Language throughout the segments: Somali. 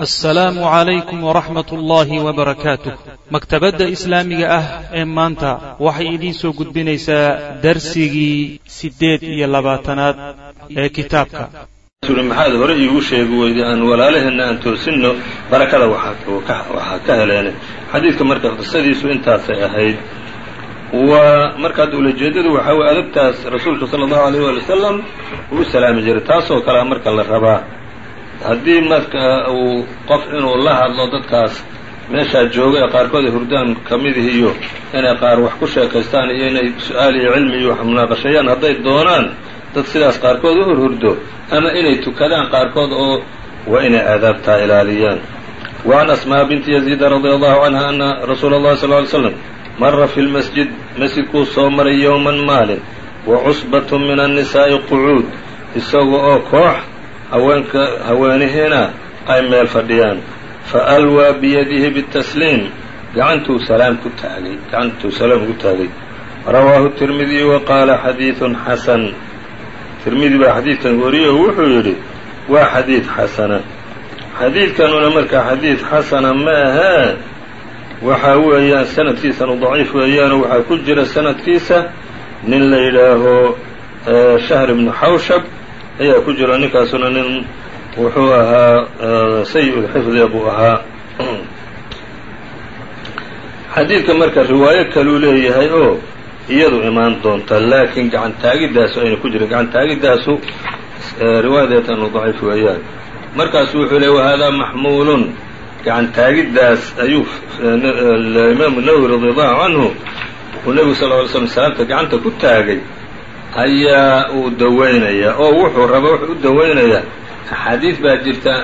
assalaamu calaykum waraxmat ullaahi wabarakaatuh maktabadda islaamiga ah ee maanta waxay idiin soo gudbinaysaa darsigii siddeed iyo labaatanaad ee kitaabka. Maxaad hore iigu sheegi weyday aan walaalaheenna aan toosinno barakada waxaa ka heleene. Xadiidka marka qisadiisu intaasay ahayd waa markaad ulajeedadu waxaa weye adabtaas rasuulka sala allahu alayh waali wasalam uu salaami jiray taasoo kalea marka la rabaa haddii marka uu qof inuu la hadlo dadkaas meeshaa jooga ee qaarkood ay hurdaan ka midihi iyo inay qaar wax ku sheekaystaan iyo inay su'aal iyo cilmi iyo wax munaaqasheeyaan hadday doonaan dad sidaas qaarkood u hurhurdo ama inay tukadaan qaarkood oo waa inay aadaabtaa ilaaliyaan. Wa can asmaa binti yaziida radia allahu canha ana rasuula allahi sal ly slam mara fi lmasjid masjidkuu soo maray yowman maalin wa cusbatu min annisaa'i qucuud isaga oo koox haweenka haweenihiina ay meel fadhiyaan. Fa alwaa biyadihi bitasliim. Gacantuu salaam ku taagay gacantuu salaam ku taagay. Rawaahu tirmidiyu wa qaala xadiidun xasan. Tirmidi baa xadiidkan wariyey oo wuxuu yidhi waa xadiid xasana. Xadiidkanuna markaa xadiid xasana ma ahee waxaa weeyaan sanadkiisanu daciif weeyaanoo waxaa ku jira sanadkiisa nin la yidhaaho shahr ibnu xawshab ayaa ku jira ninkaasuna nin wuxuu ahaa sayi-ulxifdiga buu ahaa. Xadiidka marka riwaayo kaluu leeyahay oo iyadu imaan doonta laakiin gacan taagidaasu ayna ku jirin gacan taagidaasu riwaayadeetanu daciif weeyaan. Markaasu wuxuu leey wahaadaa maxmuulun. Gacan ayuu imaamu nawowi radi allahu canhu uu nebigu sal ly slm salaamta gacanta ku taagay ayaa uu daweynayaa oo wuxuu raba wuxuu u daweynayaa axaadiid baa jirta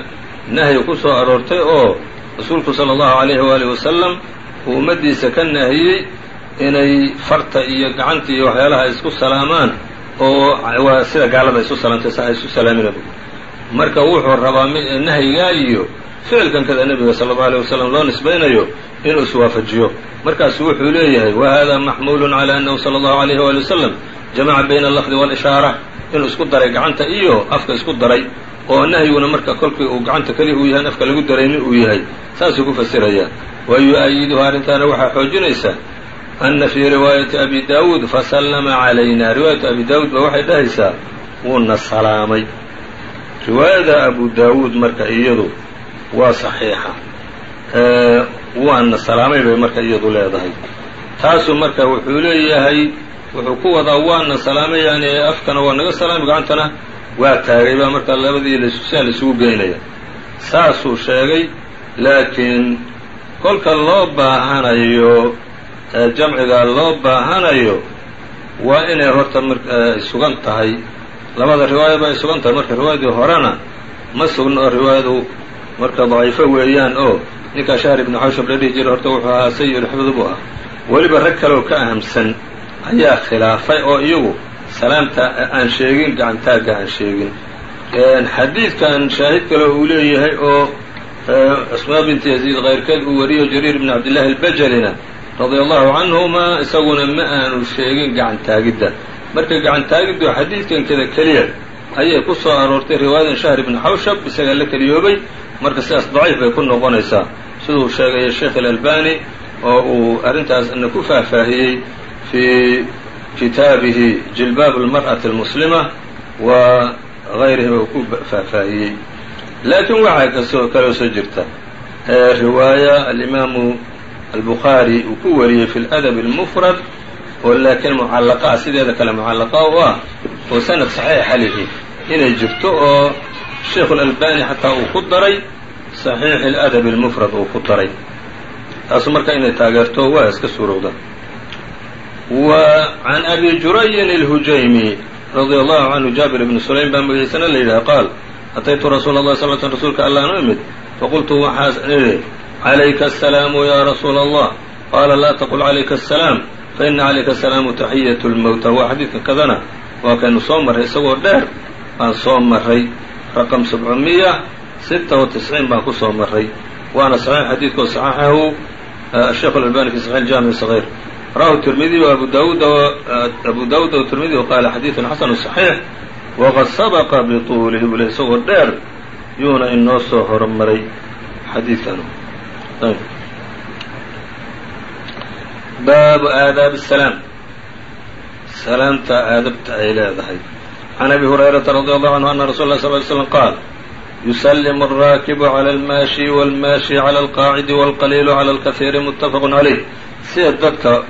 nahyi ku soo aroortay oo rasuulku sala allahu alayhi waalihi wasalam uu ummaddiisa ka nahiyey inay farta iyo gacanta iyo waxyaalaha isku salaamaan oo sida gaalada isu salaamtay sa isu salaamin marka wuxuu rabaa nahyigaa iyo ficilkan kada nebiga sala allau alيyه wasalam loo nisbaynayo inuu iswaafajiyo markaasu wuxuu leeyahay wa hada maxmuulun calى annahu salى allahu alayh wali wasalam jamaca bayna alafdi wاlishaara inuu isku daray gacanta iyo afka isku daray oo nahyiguna marka kolkii uu gacanta keliya uu yahay in afka lagu daraynin uu yahay saasuu ku fasirayaa wa yu-ayiduhu arrintaana waxaa xoojinaysaa ana fii riwaayati abi daawuud fasallama calayna riwaayatu abi daawuud ba waxay dhahaysaa wuuna salaamay riwaayada abu daawuud marka iyadu waa saxiixa. Waana salaamay bay marka iyadu leedahay. Taasuu marka wuxuu leeyahay wuxuu ku wadaa waana salaamay yani afkana waa naga salaamay gacantana waa taagay baa marka labadii sia laisugu geynaya saasuu sheegay laakiin kolka loo baahanayo jamciga loo baahanayo waa inay horta mar sugan tahay labada riwaayaba ay sugan tahay marka riwaayadii horena ma sugna oo riwaayadu marka daciifo weeyaan oo ninkaa shahr ibnu xawshab la dhihi jiray horta wuxuu ahaa sayi-ulxifdi buu ah weliba rag kaleoo ka ahamsan ayaa khilaafay oo iyagu salaamta aan sheegin gacantaagga aan sheegin. Xadiidkan shaahid kale uu leeyahay oo asmaa binti yaziid kayrkeed uu wariyo jariir bn cabdillahi albajalina radia allahu canhuma isaguna ma aanu sheegin gacan taagidda marka gacan taagiddu xadiidkan kada keliya. Ayay ku soo aroortay riwaayadan shahr ibni xawshab isagaa la keliyoobay. Marka sidaas daciif bay ku noqonaysaa. Siduu sheegaya sheekh alalbani oo uu arrintaasna ku faahfaahiyey fii kitaabihi jilbaab almar'ati almuslima wa gayrihiba uu ku faahfaahiyey. Laakiin waxaa ka soo kaloo soo jirta riwaaya alimaamu albukhaari uu ku wariyey fi ladab almufrad oo laakiin mucallaqaa sideeda kale mucallaqa u ah oo sanad saxiixa lihi inay jirto oo sheikhu alalbani xataa uu ku daray saxiixi aladab almufrad uu ku daray. Taasu marka inay taageerto waa iska suurowda wa can abi jurayin alhujaymi radia allahu canhu jaabir ibni sulaym baa magaciisana la yidhaha qaal ataytu rasuula allah sal sl rsulka allaanu imid? Faqultu waxaas idhi calayka asalaamu ya rasuula allah qaala laa taqul calayka asalaam faina calayka asalaamu taxiyat lmowta waa xadiidka kadana waa kaynu soo marray isagoo dheer baan soo marray. Raqam sabcumiya sita wa tisciin baan ku soo marray. Waana saxiix xadiidkoo saxaxahu sheikhu alalbani fi saxix jaamic sagiir rawahu tirmidiy abu daawuud abu daawuud o tirmidiy qaala xadiidun xasanu صaxiix waqad sabaqa bituulihi bule isagoo dheer yuuna inoo soo horumaray xadiidkan baabu aadaabi salaam. Salaamta aadabta ay leedahay. Can abi hurayrata radi allahu anhu ana rasul lah sal ly slam qaal yusalimu alraakibu cala almaashi walmaashi cala alqaacidi walqaliilu cala alkasiiri muttafaqun calayh sida dadka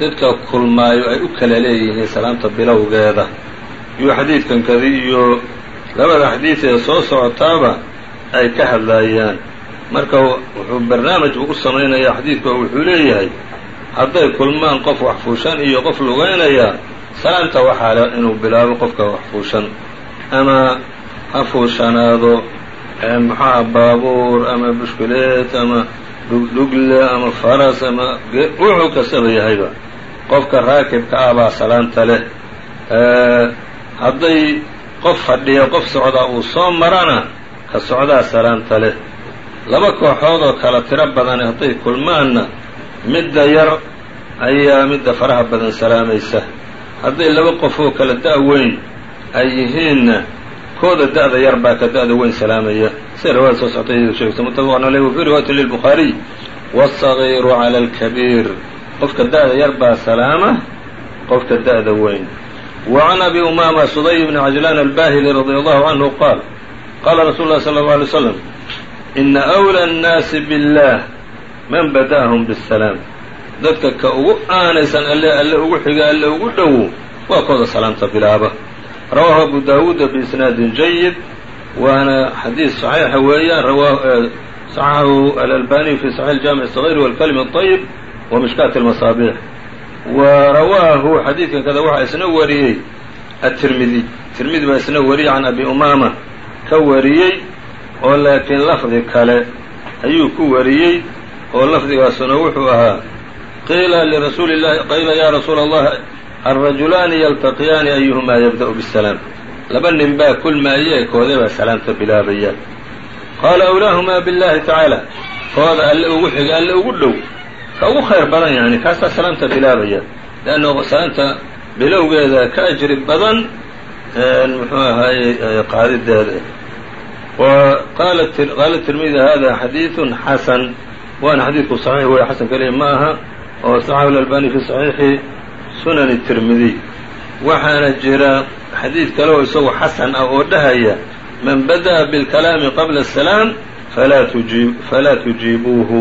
dadka kulmaayo ay u kala leeyihiin salaamta bilowgeeda. Iyo xadiidkan kadi iyo labada xadiid ee soo socotaaba ay ka hadlaayaan. Marka wuxuu barnaamij ugu samaynayaa xadiidku wuxuu leeyahay hadday kulmaan qof wax fuushan iyo qof lugeynaya salaamta waxaa le inuu bilaabo qofka wax fuushan. Ama ha fuushanaado maxaha baabuur ama bushkuleet ama dhugdhugle ama faras ama wuxuu kastaba yahayba. Qofka raakibka ah baa salaamta leh. Hadday qof fadhiya qof socdaa uu soo marana ka socdaa salaamta leh. Laba kooxood oo kala tiro badan hadday kulmaanna midda yar ayaa midda faraha badan salaamaysa hadday laba qof oo kala da- weyn ay yihiinna kooda da-da yar baa ka da-da weyn salaamaya. Sida riwaayada soo soctay iyadu sheegto muttafaqun caleyh wa fii riwaayatin lilbukhaariy wasagiiru cala alkabiir. Qofka da-da yar baa salaama qofka da-da weyn. Wa can abi umaama suday bni cajlaan albaahili radi allahu canhu qaal qaala rasuulu llahi sala allahu alay w slam ina wla annaasi billah man bada'ahum bisalaam. Dadka ka ugu aanaysan alle alle ugu xiga alle ugu dhowo waa kooda salaamta bilaaba. Rawaahu abu daawuuda biisnaadin jayid waana xadiis saxiixa weeyaan. Saxaxahu alalbaniy fi saxiix aljaamic asagir walkalimi aطayib wa mishkaati almasaabiix. Wa rawaahu xadiidkan kada waxaa isna wariyey atirmidi tirmidi baa isna wariyey can abi umaama ka wariyey oo laakiin lafdi kale ayuu ku wariyey oo lafdigaasuna wuxuu ahaa qiila lirasuuli llahi qiila ya rasuula allah alrajulaani yaltaqiyaani ayuhumaa yabda'u bالsalaam laba nin baa kulmaayee koodee baa salaamta bilaabaya qaala awlaahumaa biاllahi tacaala kooda alle ugu xiga alle ugu dhow ka ugu khayr badan yani kaasaa salaamta bilaabaya leanna salaamta bilowgeeda ka ajri badan muxuu ahaaye qaadideeda qaala tirmidi hada xadiiثun xasan waana xadiidku صaxiix wey xasan keliya ma aha oo صaxaxu اlalbani fi صaxiixi sunani tirmidi waxaana jira xadiid kale oo isagu xasan ah oo dhahaya man badaأa bاlkalaami qabla الsalaam falaa tujiibuuhu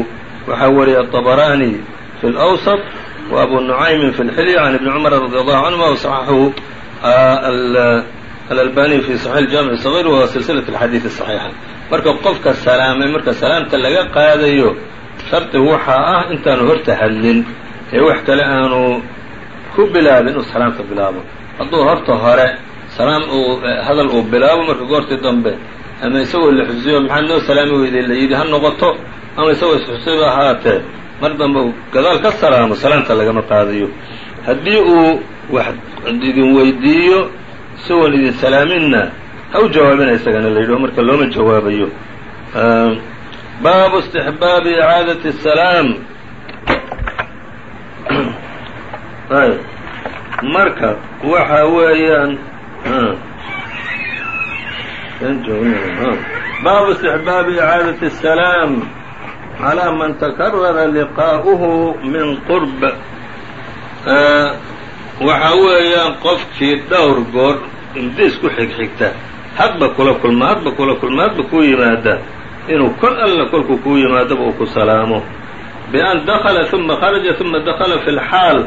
waxaa wariya الطbrاني في الأوسط وأbu نuعaymi في الxilya عن iبn cmr رadي الله canهuma وصxaxahu alalbaniي fi صaحيح الجamiع الصغير wa silsilaة الxadiiث الصaحيixa marka qofka salaamay marka salaamta laga qaadayo shardi waxaa ah intaanu horta hadlin ee wax kale aanu ku bilaabin inuu salaamta bilaabo. Hadduu horta hore salaam uu hadal uu bilaabo marka goortii dambe ama isagoo la xusiyo maxaad noo salaami weyday la yidhi ha noqoto ama isagoo isxusiba ahaatee mar dambe gadaal ka salaamo salaamta lagama qaadayo. Haddii uu wax idin weydiiyo isagoon idin salaaminna ha u jawaabina isagana la yidhaho marka looma jawaabayo baabu istixbaabi icaadati salaam marka waxa weeyaan baabu istixbaabi icaadati الsalaam calaa man takarara liqaa'uhu min qurb waxa weeyaan qofkii dhowr goor indis ku xigxigta hadba kula kulma hadba kula kulma hadba kuu yimaada inuu kol alla kolkuu kuu yimaadoba uu ku salaamo. Bian dakla uma kharaja uma dakla fi lxaal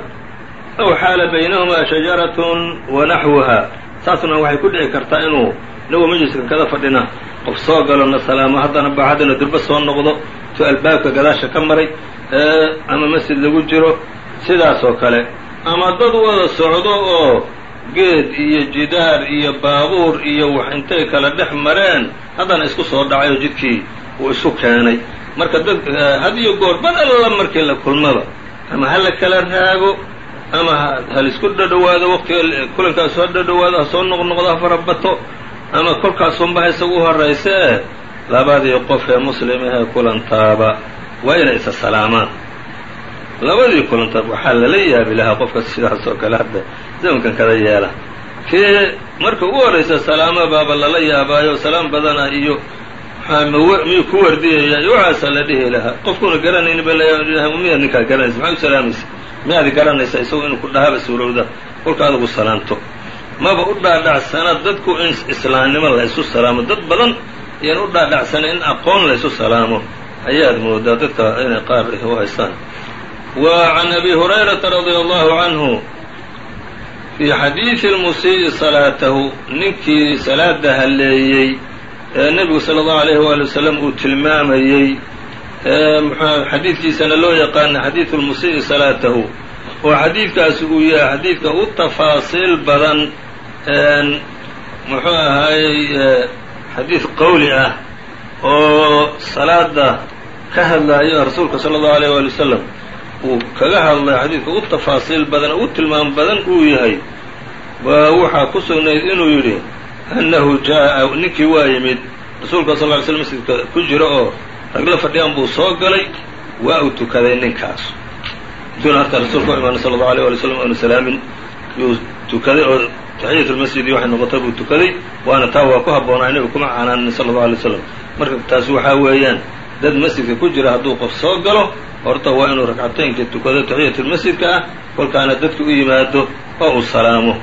aw xaala baynahumaa shajaratun wanaxwuha taasna waxay ku dhici kartaa inuu inagoo majliska kada fadhina qof soo galo na salaamo haddana ba haddana durba soo noqdo tu albaabka gadaasha ka maray ama masjid lagu jiro sidaas oo kale. Ama dad wada socdo oo geed iyo jidaar iyo baabuur iyo wax intay kala dhex mareen haddana isku soo dhacay oo jidkii uu isu keenay. Marka dad had iyo goor bad alla markii la kulmaba ama ha la kala raago ama halisku dhadhowaado waqtiga kulankaas ha dhadhowaado ha soo noqnoqdo ha farabato ama kolkaasunba ha isagu horayse eh labadii qof ee muslim ahee kulantaaba waa inay isa salaamaan labadii kulantaaba waxaa lala yaabi lahaa qofka sidaas oo kale hadda zamankan kada yeela. Kii marka ugu horraysa salaamo baaba lala yaabaayo salaam badana iyo miyuu ku wardiyaya waxaasaa la dhihi lahaa. Qofkuna garanayni ba miyaad ninkaa garanaysa? Maxaa u salaamaysa miyaadi garanaysaa isagu inuu ku dhahaba suurowda? Kolka adugu salaamto maba u dhaadhacsana dadku in islaamnimo la ysu salaamo? Dad badan ayaan u dhaadhacsana in aqoon la ysu salaamo. Ayaad moodaa dadka inay qaar u haystaan can abi hurayrata radia allahu canhu fii xadiidi lmusii'i salaatahu ninkii salaada halleeyey ee nebigu sala allahu alayhi waali wasalam uu tilmaamayey xadiidkiisana loo yaqaana xadiidu lmusii'i salaatahu oo xadiidkaasi uu yahay xadiidka u tafaasiil badan muxuu ahaayey xadiid qowli ah oo salaada ka hadlaayo rasuulka sala allahu alayh waali wasalam uu kaga hadlay xadiidka u tafaasiil badan u tilmaam badan uu yahay. Waa waxaa ku sugnayd inuu yidhi annahu jaa'a ninkii waa yimid. Rasuulka sal ly slm masjidka ku jira oo ragla fadhiyaan buu soo galay waa uu tukaday ninkaas. Intuuna harta rasuulka u imaanay sala allahu alيyه wali slam aanu salaamin yuu tukaday oo taxiyat lmasjid iyo waxay noqotay buu tukaday waana taa waa ku habboonaa nebigu kuma canaanin sala allahu alay slam marka taas waxaa weeyaan dad masjidka ku jira hadduu qof soo galo horta waa inuu ragcataynka tukado taxiyatulmasjidka ah kolkaana dadka u yimaado oo uu salaamo.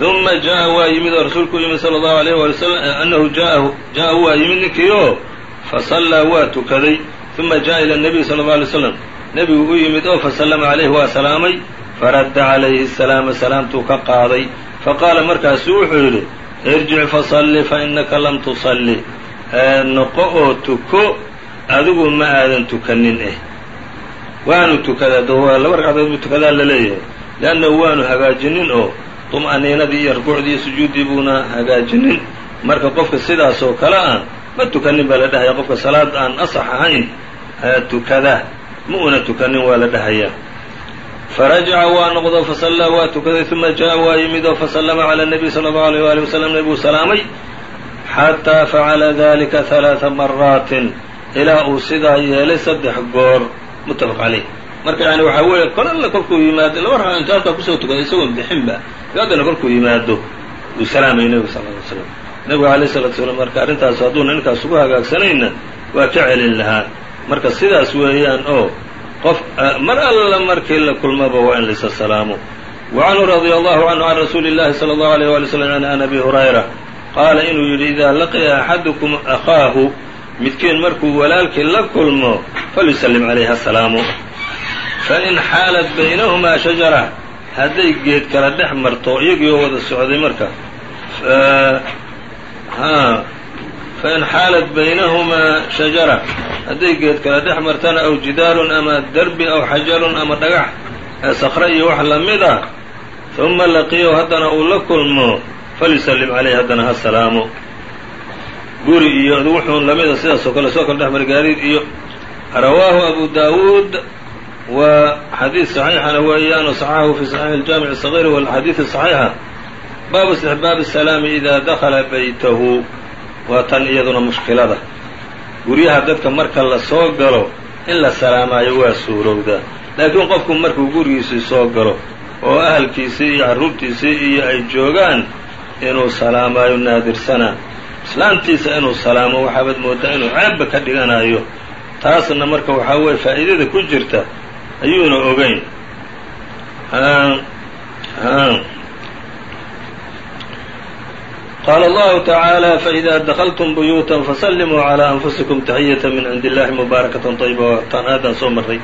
Uma jaa waa yimid oo rasuulku u yimid sala allahu alayh wali wasalam annahu jaahu jaa waa yimid ninkii oo fasallaa waa tukaday. Uma jaa ila nabiy sala allau alay slam nebigu u yimid oo fasallama calayhi waa salaamay. Faradda calayhi salaama salaamtuu ka qaaday. Faqaala markaasu wuxuu yidhi irjic fasalli fa innaka lam tusalli noqo oo tuko adigu ma aadan tukanin eh. Waanu tukadaa laba ragcadood buu tukadaa la leeyahay. Leannahu waanu hagaajinin oo tum'aniinadii iyo rukuucdii iyo sujuuddii buuna hagaajinin. Marka qofka sidaas oo kale ah ma tukanin baa la dhahaya qofka salaad aan asax ahayn tukada. Ma una tukanin waa la dhahayaa. Farajaca waa noqdo fasallaa waa tukaday uma jaa waa yimid oo fasallama cala nabiy sala allahu alayh waali wasalam nebiguu salaamay xataa facala dalika halaaa maraatin ilaa uu sidaa yeelay saddex goor muttafaq caleyh marka yani waxaa weeye kol alla kolkuu yimaado laba ragca intu halkaa ku soo tukaday isagoon bixinba haddana kolkuu yimaado uu salaamay nebigu sal ly slam nebigu alayh salatu salaam marka arrintaas hadduuna ninkaas ugu hagaagsanayna waa ka celin lahaa. Marka sidaas weeyaan oo qof mar alla markii la kulmaba waa in laysa salaamo wa canhu radia allahu canhu can rasuuli اllahi salى allahu alayh wali slam an abi hurayra qaala inuu yidhi idaa laqiya axadukum akhaahu midkiin markuu walaalkii la kulmo falyusallim calayhi asalaamu fain xaalat baynahumaa shajara hadday geed kala dhex marto iyagii oo wada socday marka. Fain xaalat baynahumaa shajara hadday geed kala dhex martana aw jidaarun ama derbi aw xajarun ama dhagax sakre iyo wax la mid ah uma laqiyahu haddana uu la kulmo falyusallim calayhi haddana ha salaamo guri iyo wuxuun lamida sidaasoo kale soo kala dhex mara gaadiid iyo rawaahu abu daawuud waa xadiid صaxiixana weeyaano صaxaxahu fi صaxiix اljaamiع الصغيr wاlxadiid صaxiixa baabu istixbaabi الsalaami ida dakala baytahu waa tan iyaduna mushkilada guryaha dadka marka la soo galo in la salaamaayo waa suurowdaa laakiin qofku markuu gurigiisii soo galo oo ahalkiisii iyo carruurtiisii iyo ay joogaan inuu salaamaayo naadirsana islaantiisa inuu salaamo waxaabaad moodaa inuu ceebba ka dhiganayo taasna marka waxaa weeye faa'iidada ku jirta ayuuna ogeyn qaala allahu tacaala faإida dakltum buyuuta fasallimuu calى anfusikum taxiyata min cindi illahi mubaarakatan طayiba tan aadan soo marray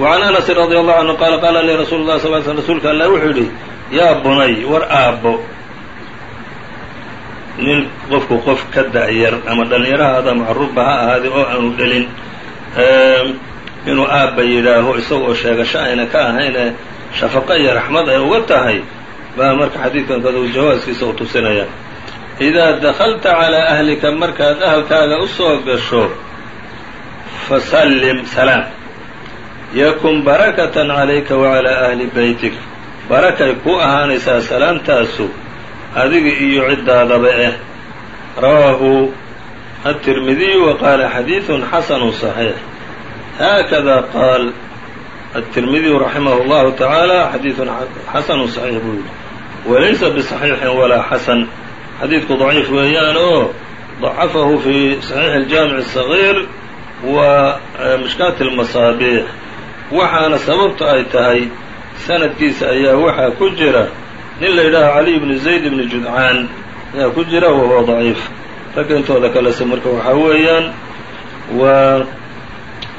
wacan anasin radi allahu canhu qaala qaala lii rasuulu lah sal sl rasuulka allah wuxuu yidhi yaa bunay war aabbo nin qofku qof ka da'yar ama dhallinyarahaada macruurba ha ahaadee oo aanu dhelin inuu aabba yidhaaho isagoo sheegasho ayna ka ahayne shafaqo iyo raxmad ay uga tahay baa marka xadiidkan kadu jawaaskiisa u tusinaya. Idaa dakalta calaa ahlika markaad ahalkaaga u soo gasho fasallim salaam. Yakun barakatan calayka wacalaa ahli beytik. Barakay ku ahaanaysaa salaamtaasu adiga iyo ciddaadaba eh rawaahu التirmidiyu wa qaala xadiiثu xasanu صaxiix haakada qaal التirmidiyu raximah اllahu taعaalى xadiiثu xasanu صaxiix buu yidhi walaysa bصaxiixin walaa xasan xadiidku ضaciif weeyaan oo ضacafahu fi صaxiix الjaamiع الصغيir wa mishkaat الmasaabiix waxaana sababta ay tahay sanadkiisa ayaa waxaa ku jira nin la yidhaaho caliي bn zayd bn judcaan ayaa ku jira wahuwa ضaciif ragga intooda kalese marka waxaa weeyaan waa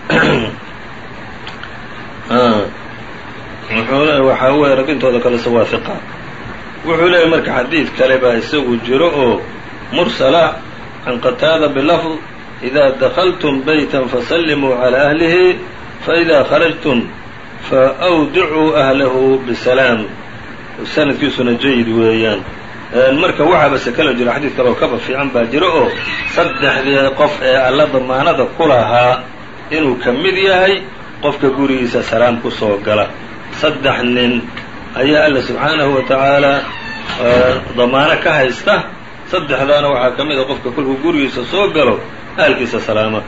waxaa weeye rag intooda kalese waa hiqa wuxuu leeyahy marka xadiid kale baa isagu jiro oo mursala can qataada bilafd إida dakltm bayta fasallimuu calى ahlihi faإida kharajtum faأwdicuu ahlahu bsalaam sanadkiisuna jayid weeyaan. Marka waxaaba se kala jiro xadiid kale oo kaba fiican baa jiro oo saddexdii qof ee alla damaanada ku lahaa inuu ka mid yahay qofka gurigiisa salaam ku soo gala. Saddex nin ayaa alla subxaanahu wa tacaala damaano ka haysta. Saddexdaana waxaa ka mid a qofka kolkuu gurigiisa soo galo ahalkiisa salaama.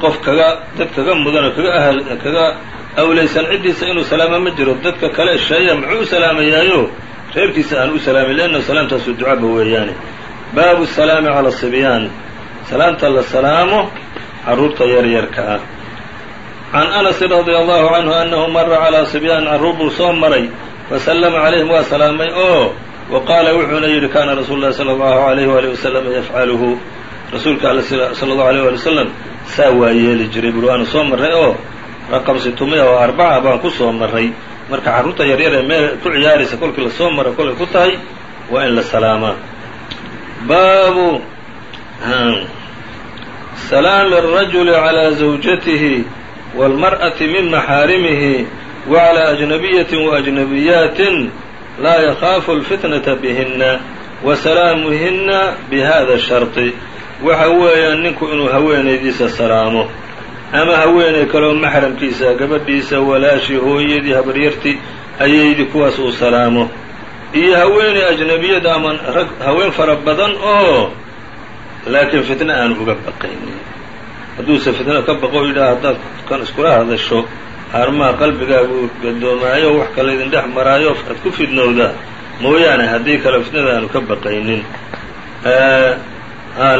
Qof kaga dad kaga mudan oo kaga ahl kaga awlaysan ciddiisa inuu salaama ma jiro. Dadka kale sheeya muxuu u salaamayaayo reerkiisa aan u salaamin leanna salaamtaasu ducaba weeyaane baabu salaami cala sibyaan salaamta la salaamo carruurta yaryarka ah. Can anasin radia allahu canhu annahu mara calaa sibyaan carruur buu soo maray fasallama calayhim waa salaamay oo wa qaala wuxuuna yidhi kaana rasuulu llahi sala allahu alayh waali wasalam yafcaluhu. Rasuulka alle sala allahu alayh waali wasalam saa waa yeeli jiray buri waana soo marray oo raqam situmiya oo arbaca baan ku soo marray marka carruurta yaryar ee meel ku ciyaaraysa kolkii lasoo mara kolay ku tahay waa in la salaamaa baabu salaami الrajuli calى zawjatihi wاlmarأati min maxaarimihi wعalى أjnabiyaةi وأjnabiyaatin laa yakaafu اlfitnaةa bihina wasalaamuhina bihada sharطi waxa weeyaan ninku inuu haweenaydiisa salaamo ama haweeney kaleoo maxramkiisa gabadhiisa walaashii hooyadii habaryartii ayaydii kuwaas uu salaamo. Iyo haweeney ajnabiyada ama rag haween fara badan oo laakiin fitno aan uga baqaynin. Hadduuse fitno ka baqo yidhaha haddaad kan iskula hadasho aarmaha qalbigaagu gadoomaayo wax kale idin dhex maraayo aad ku fidnowdaa mooyaane haddii kale fitnada aanu ka baqaynin.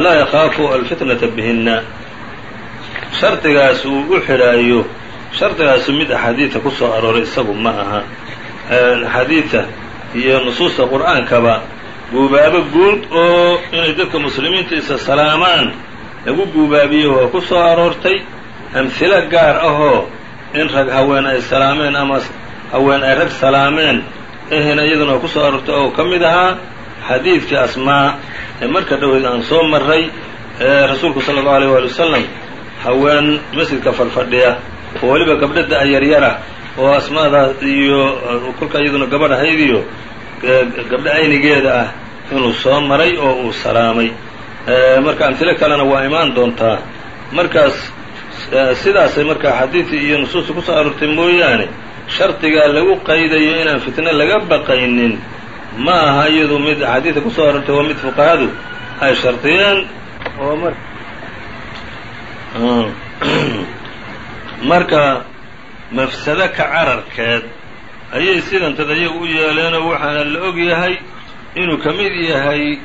Laa yakaafu alfitnata bihina shardigaas uu u xidhaayo shardigaasu mid axaadiidta ku soo arooray isagu ma aha. Axaadiidta iyo nusuusta qur'aankaba guubaabo guud oo inay dadka muslimiinta isa salaamaan lagu guubaabiyo waa ku soo aroortay. Amhilo gaar ahoo in rag haween ay salaameen ama haween ay rag salaameen ehena iyaduna waa ku soo aroortay oo ka mid ahaa xadiidkii asmaa ee marka dhoweyd aan soo marray ee rasuulku sala allau aleyh waali wasalam haween masjidka fadhfadhiya oo weliba gabdha da- yaryara oo asmaadaa iyo kolka iyaduna gabadh ahayd iyo gabdho aynigeeda ah inuu soo maray oo uu salaamay. Marka amhilo kalena waa imaan doontaa. Markaas sidaasay marka xadiidii iyo nusuusta ku soo aroortay mooyaane shardigaa lagu qaydayo inaan fitno laga baqaynin ma aha iyadu mid axaadiidta ku soo aroortay waa mid fuqahadu ay shardiyeen oo mar marka mafsado ka cararkeed ayay sidantad ayagu u yeeleenoo waxaana la og yahay inuu ka mid yahay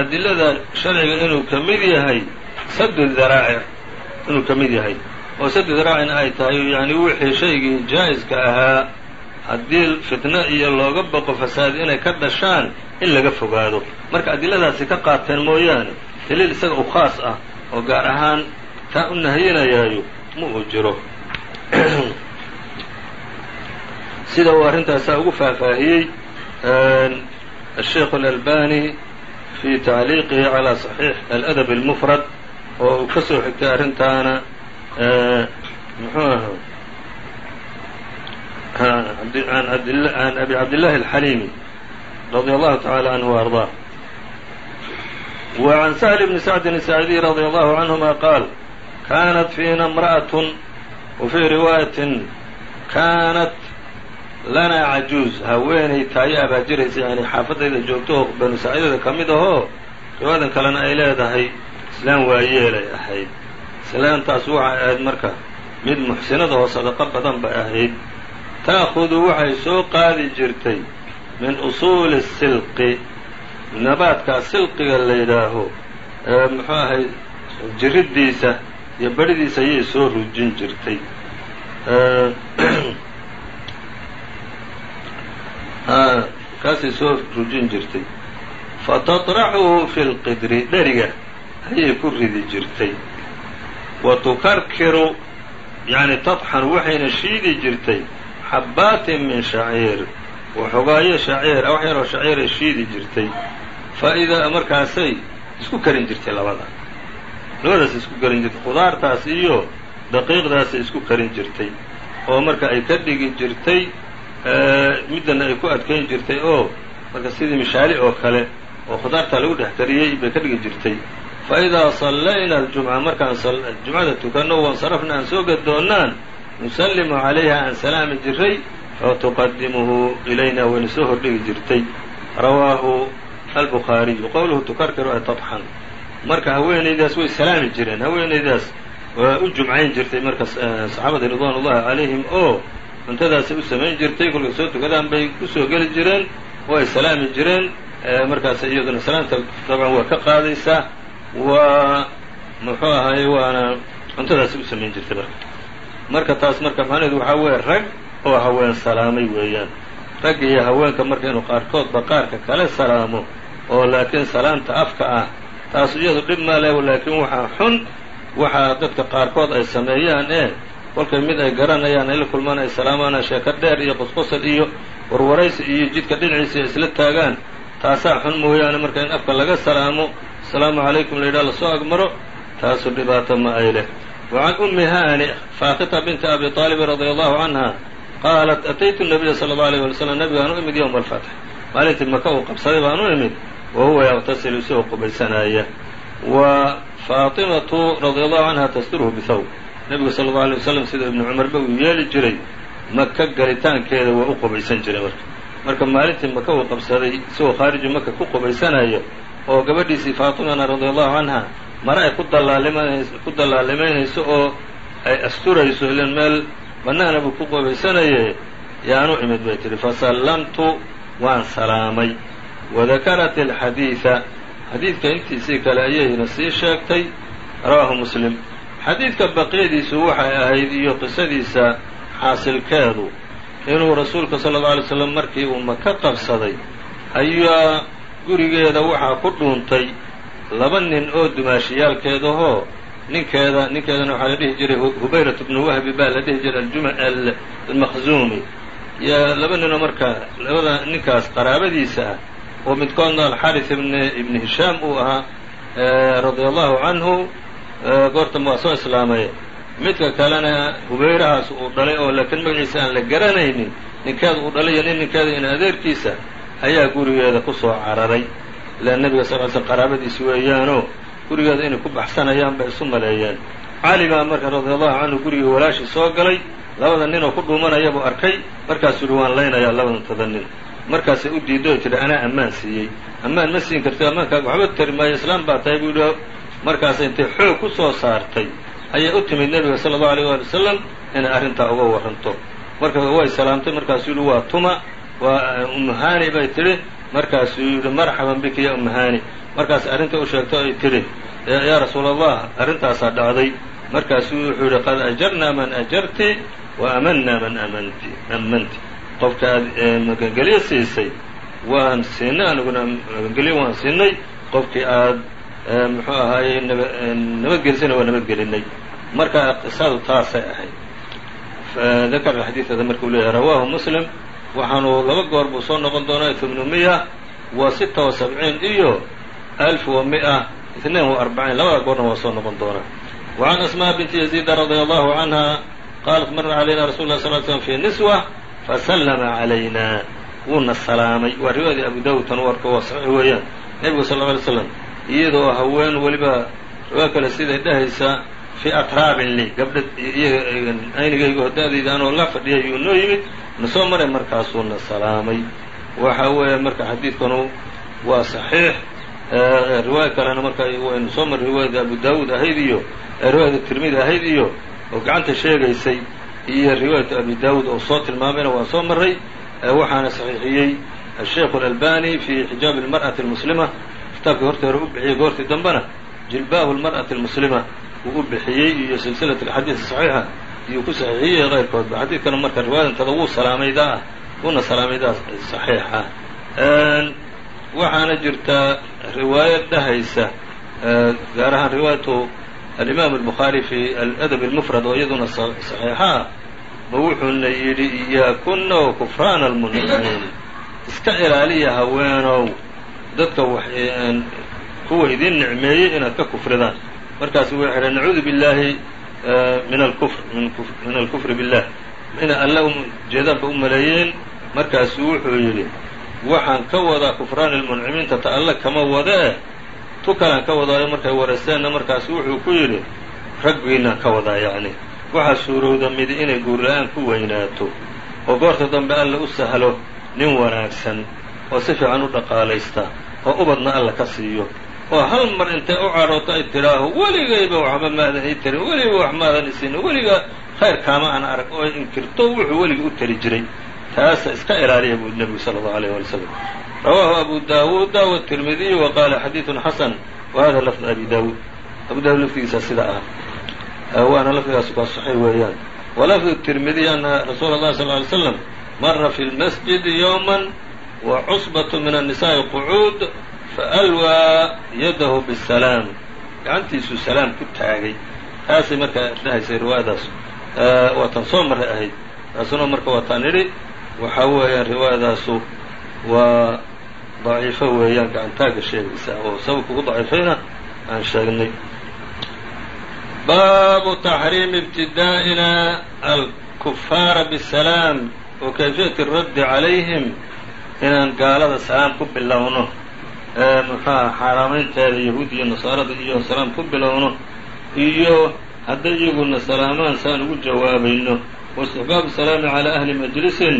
adilada sharciga inuu ka mid yahay sadu daraa'ic inuu ka mid yahay. Oo sadu daraacina ay tahay yani wixii shaygii jaa-iska ahaa haddii fitno iyo looga baqo fasaad inay ka dhashaan in laga fogaado. Marka adiladaasi ka qaateen mooyaane daliil isaga u khaas ah oo gaar ahaan taa u nahiyinayaayo ma uu jiro sida uu arrintaasaa ugu faahfaahiyey الsheikh الأlbani fi tacliiqihi calى صaxiix aladab الmfrad oo uu ka soo xigtay arrintaana muxuu aha an abi cabdillahi الxalimi radي allahu taعalى canه وarضاه وعn سهل بن سعد الساعدي رضي الله عنهma qاal kanat fiina imra'aة wafii riwaayaةi kanat lanaa cajuuz haweenay taayaa baa jiraysa yani xaafadayda joogto oo banu saaciidada ka mid ahoo riwaayadan kalena ay leedahay islaan waayeelay ahayd islaantaas waxay ahayd marka mid muxsinada oo sadaqo badan bay ahayd ta'khudu waxay soo qaadi jirtay min usuuli silqi nabaadkaa silqiga la yidhaaho ee muxuu ahay jiridiisa iyo beridiisa ayay soo rujin jirtay. Kaasay soo rujin jirtay. Fataطraxuhu fi lqidri dheriga ayay ku ridi jirtay. Wa tukarkiru yani taطxan waxayna shiidi jirtay xabaatin min shaciir. Waxogaayo shaciir ah, wax yaroo shaciiray shiidi jirtay. Fa idaa markaasay isku karin jirtay labada labadaas isku karin jirtay khudaartaas iyo daqiiqdaasay isku karin jirtay oo marka ay ka dhigi jirtay middana ay ku adkayn jirtay oo marka sidii mishaali oo kale oo khudaartaa lagu dhex kariyey bay ka dhigi jirtay. Fa idaa sallayna aljumca markaan jumcada tukanno wansarafna aan soo gadoonnaan nusallimu calayha aan salaami jiray fatuqadimuhu ilayna wayna soo hordhigi jirtay. Rawaahu albukhaariyu qowluhu tukarkiru ay taطxan marka haweenaydaas way salaami jireen haweenaydaas waa u jumcayn jirtay marka saxaabada ridwaan ullahi calayhim oo cuntadaasay u samayn jirtay kolkay soo tukadaan bay ku soo geli jireen oo ay salaami jireen markaas iyaduna salaamta dabcan waa ka qaadaysaa waa muxuu ahaye waana cuntadaasay u samayn jirtay marka. Marka taas marka macnaheedu waxaa weeye rag oo haween salaamay weeyaan. Ragga iyo haweenka marka inuu qaarkoodba qaarka kale salaamo oo laakiin salaamta afka ah taas iyadu dhib ma leh laakiin waxaa xun waxaa dadka qaarkood ay sameeyaan ee kolkay mid ay garanayaan ay la kulmaan ay salaamaan sheeko dheer iyo qosqosal iyo warwaraysi iyo jidka dhinaciisa isla taagaan. Taasaa xun mooyaane marka in afka laga salaamo asalaamu calaykum la yidhaha la soo agmaro taasu dhibaato ma ay leh wa can ummi haani faakita binti abi aalibin radia allahu canha qaalat ataytu nabiya sala allau alayh wala slam nabigaan u imid yowma alfatx maalintii maka uu qabsaday baan u imid wa huwa yaqtasilu isagoo qubaysanaaya wa faatimatu radia allahu canha tasturhu bihawb nebigu sala allau alay wasalam sida ibnu cumarba uu yeeli jiray maka galitaankeeda waa u qubaysan jiray marka marka maalintii maka uu qabsaday isagoo khaariju maka ku qubaysanaya oo gabadhiisii faatimana radia allahu canha mare ay ku dalaalimanayso ku dallaalimaynayso oo ay asturayso ilan meel bannaana buu ku qubaysanaye yaanu imid bay tidhi fasallamtu waan salaamay wadakarat alxadiida xadiidka intiisii kale ayayna sii sheegtay rawaahu muslim xadiidka baqiyadiisu waxay ahayd iyo qisadiisa xaasilkeedu inuu rasuulka sala alla alay slam markii uu maka qabsaday ayaa gurigeeda waxaa ku dhuuntay laba nin oo dumaashiyaalkeedahoo ninkeeda ninkeedana waxaa la dhihi jiray hubayrat bnu wahbi baa la dhihi jiray almaqzuumi laba ninoo marka labada ninkaas qaraabadiisa ah oo midkoodna alxaris ibni hishaam uu ahaa radia allahu canhu goortama waa soo islaamay. Midka kalena hubayrahaas uu dhalay oo laakiin magaciisa aan la garanaynin ninkeeda uu dhalay iyo nin ninkeeda in adeerkiisa ayaa gurigeeda ku soo cararay. Ilaa nebiga sal l sl qaraabadiisi weeyaanoo gurigeeda inay ku baxsanayaan bay isu maleeyeen. Cali baa marka radia allahu canhu gurigii walaashii soo galay labada nin oo ku dhuumanaya buu arkay markaasuu yihi waan laynayaa labadantada nin markaasay u diido o tidhi anaa ammaan siiyey. Ammaan ma siin karti ammaankaaga waxba tari maayo islaam baa tahay buu yidhi. Markaasay intay xoog ku soo saartay. Ayay u timid nebiga sala allahu alayh waali wasalam inay arrintaa uga warranto. Marka way salaamtay markaasuu yidhi waa tuma waa umuhaani bay tidhi markaasuu yidhi marxaban bika ya umuhaani markaas arrintai u sheegtay ay tidhi yaa rasuula allah arrintaasaa dhacday. Markaasuu wuxuu yidhi qad ajarnaa man ajarti wa amannaa man amanti ammanti qofka aad magangelyo siisay waan siinay aniguna magangelyo waan siinay qofkii aad muxuu ahaayey nabadgelisayna waa nabadgelinay. Marka qisadu taasay ahayd. Dakara xadiidada marka leeyahay rawaahu muslim waxaanu laba goor buu soo noqon doonaa tmnu miya wa sita wa sabciin iyo alf wa mi'a itnain wa arbaciin labada goorna waa soo noqon doonaa. Wa can asmaa binti yaziida radia allahu canha qaalat mara calayna rasul lah sal slm fi niswa fasallama calayna wuuna salaamay waa riwaayadii abu dawud tan warka waa saxiix weeyaan nebigu sal lla alay slam iyadoo haween weliba riwaaya kale siday dhahaysa fii atraabin li gabdha aynigayga hodaadayda anoo la fadhiyay yuu noo yimid na soo maray markaasuuna salaamay waxa weeye marka xadiidkanu waa saxiix riwaaya kalena marka waynu soo marray riwaayada abu daawuud ahayd iyo riwaayada tirmidi ahayd iyo oo gacanta sheegaysay iyo riwaayatu abi daawuud oo soo tilmaamayna waan soo marray waxaana saxiixiyey asheikhu alalbani fi xijaabi almar'ati almuslima kitaabkii horta hore u bixiyey goortii dambena jilbaabu lmar'ati almuslima uu u bixiyey iyo silsilat axaadiid saxiixa iyo ku saxiixiyey keyrkoodba xadiidkana marka riwaayadantada wuu salaamaydaa ah wuuna salaamaydaa saxiixa. Waxaana jirtaa riwaayad dhahaysa gaar ahaan riwaayatu alimaam albukhaari fi aladab almufrad oo iyaduna saxiixa ah ma wuxuuna yidhi iyaakuna wa kufraana almuncimiin iska ilaaliya haweenow dadka kuwa idin nicmeeyey inaad ka kufridaan. Markaasu wuxuu yidhi nacuudu billaahi min alkufr min alkufri billah ina alle jeedaanba u maleeyeen markaasuu wuxuu yidhi waxaan ka wadaa kufraani lmuncimiinta ta alle kama wadee tu kalaan ka wadaayo markay wareysteenna markaasu wuxuu ku yidhi raggiinaan ka wadaa yacni waxaa suurowda midi inay guurla-aan ku weynaato oo goorta dambe alle u sahlo nin wanaagsan oo si fiican u dhaqaalaysta oo ubadna alla ka siiyo oo hal mar intay u cadhooto ay tidhaaho weligayba waxba maadan ii tarin weliba wax maadan isiinin weliga khayr kaama aan arag oo inkirto wuxuu weliga u tari jiray taasa iska ilaaliya buu nebigu sala allahu alayh wali slam rawaahu abu daawuuda wtirmidiyu wa qaala xadiidun xasan wa hada lafd abi daawuud abu daawud lafdigiisa sida ah waana lafdigaas waa saxiix weeyaan walafdu tirmidiy ana rasuula اllahi sal ly slam mara fi lmasjidi yowma wa cusbaة min الnisaءi qucuud faalwaa yadahu bالsalaam gacantiisuu salaam ku taagay taasay markaa dhahaysay riwaayadaas waa tan soo maray ahayd taasuna marka waa taan idhi waxaa weeyaan riwaayadaasu waa daciifo weeyaan gacantaagga sheegaysa oo sababka ugu daciifayna aan sheegnay. Baabu taxriimi ibtidaa'ina alkufaara bisalaam wa kayfiyati raddi calayhim inaan gaalada salaam ku bilowno muxuaha xaaraamaynteeda yahuud iyo nasaarada iyo salaam ku bilowno iyo hadday iyaguna salaamaan saan ugu jawaabayno waistixbaabu salaami calaa ahli majlisin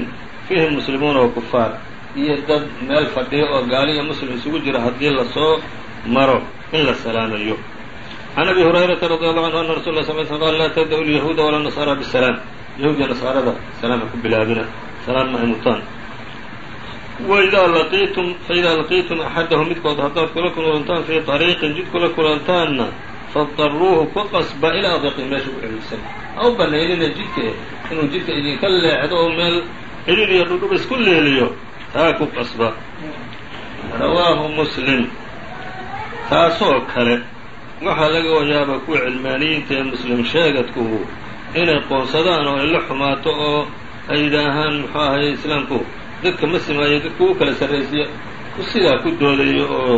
fiihi muslimuuna wa kufaar iyo dad meel fadhiyo oo gaali iyo muslim isugu jira haddii la soo maro in la salaamayo can abi hurayrata radi allahu canhu ana rasul la sal sl qal laa tabda-u lyahuuda walaa nasaara bisalaam yahuud iyo nasaarada salaamha ku bilaabina salaam ma ay mutaan waidaa laqiitum faidaa laqiitum axadahum midkood haddaad kula kulantaan fii طariiqin jid kula kulantaanna fadaruuhu ku qasba ilaa adiqi meesha u celisan ha u banaynina jidka inuu jidka idinka leexdo oo meel iyo dhudhub isku leeliyo taa ku qasba rawaahu muslim taasoo kale waxaa laga yaabaa kuwa cilmaaniyiinta ee muslim sheegadkuhu inay qoonsadaan oo ay la xumaato oo ay yidhaahaan muxuu ahaye islaamku dadka ma simaayo dadka u kala sarraysiya sidaa ku doodayo oo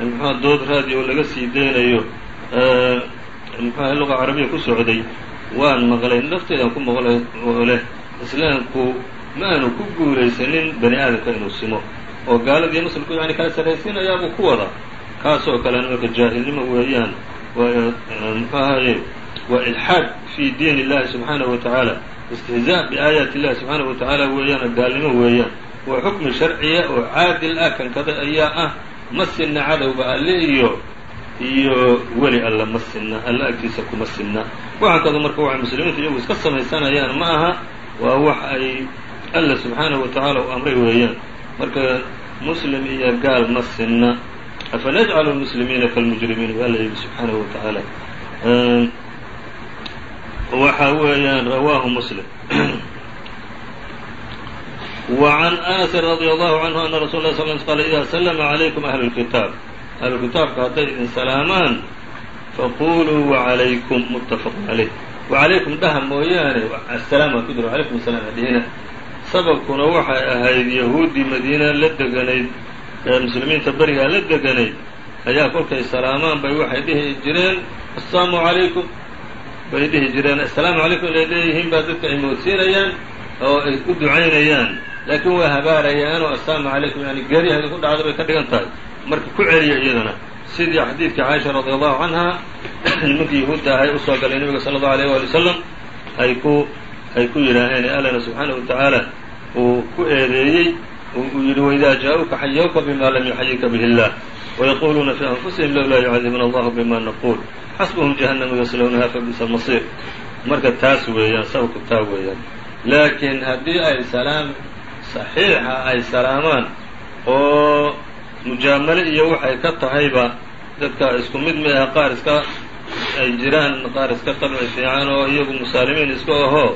muxua dood raadiyo oo laga sii daynayo muxuaha luqa carabiya ku socday? Waan maqlay. Nafteedaan ku maqlay oo leh islaamku ma aanu ku guulaysanin bani aadamka inuu simo. Oo gaaladii muslimku yani kala sarraysiinayaabuu ku wada. Kaasoo kalena marka jaahilnimo weeyaan. Muxuu ahaye waa ilxaad fi diin illahi subxaanahu wa tacaala. Istihzaa biaayaati illahi subxaanahu wa tacaala weeyaan gaalnimo weeyaan. Waa xukmi sharciya oo caadil ah kankada ayaa ah. Ma sinna cadowga alle iyo iyo weli alla ma sinna alla agtiisa kuma sinna waxa kado marka waxay muslimiintu iyagu iska samaysanayaan ma aha waa wax ay alla subxaanahu wa tacaala u amray weeyaan marka muslim iyo gaal ma sinna afanajcalu lmuslimiina kalmujrimiin bu alla yidhi subxaanahu wa tacaala waxa weeyaan rawaahu muslim وعn أنس رضي الله عنه أن رsuل اه صل qال إذا سلم عليكم أهل ahlu kitaabka hadday idin salaamaan faquluu waعalaykum mutafaqu عaleyh wacalaykum dhaha mooyaane asalaam waa ku jira walaykum asalaam hadhihina sababkuna waxay ahayd yahuuddii madiina la deganayd ee muslimiinta berigaa la deganayd. Ayaa kolkay salaamaan bay waxay dhihi jireen assalaamu calaykum. Bay dhihi jireen assalaamu calaykum inay leeyihiin baa dadka ay moodsiinayaan oo ay ku ducaynayaan. Laakiin waa habaarayaan oo assalaamu calaykum yani geeriha idinku dhacda bay ka dhigan tahay marka ku celiya iyadana. Sidii xadiidka caaisha radi allahu canha nimankii yahuudda ahay u soo galay nebiga sala allahu alayh waali wasalam ay ku ay ku yidhaaheen allana subxaanahu watacaala uu ku eedeeyey uu yidhi waidaa jaa-uka xayawka bima lam yuxayika bihi illah wayaquuluuna fii anfusihim lowlaa yucadibuna allahu bima naquul xasbuhum jahannamu yaslownaha fabisa almasiir marka taas weeyaan sababku taa weeyaan. Laakiin haddii ay salaam saxiixa ay salaamaan oo mujaamale iyo waxay ka tahayba dadka isku mid ma aha qaar iska ay jiraan qaar iska qalbi fiican oo iyagu musaalimiin iska ahoo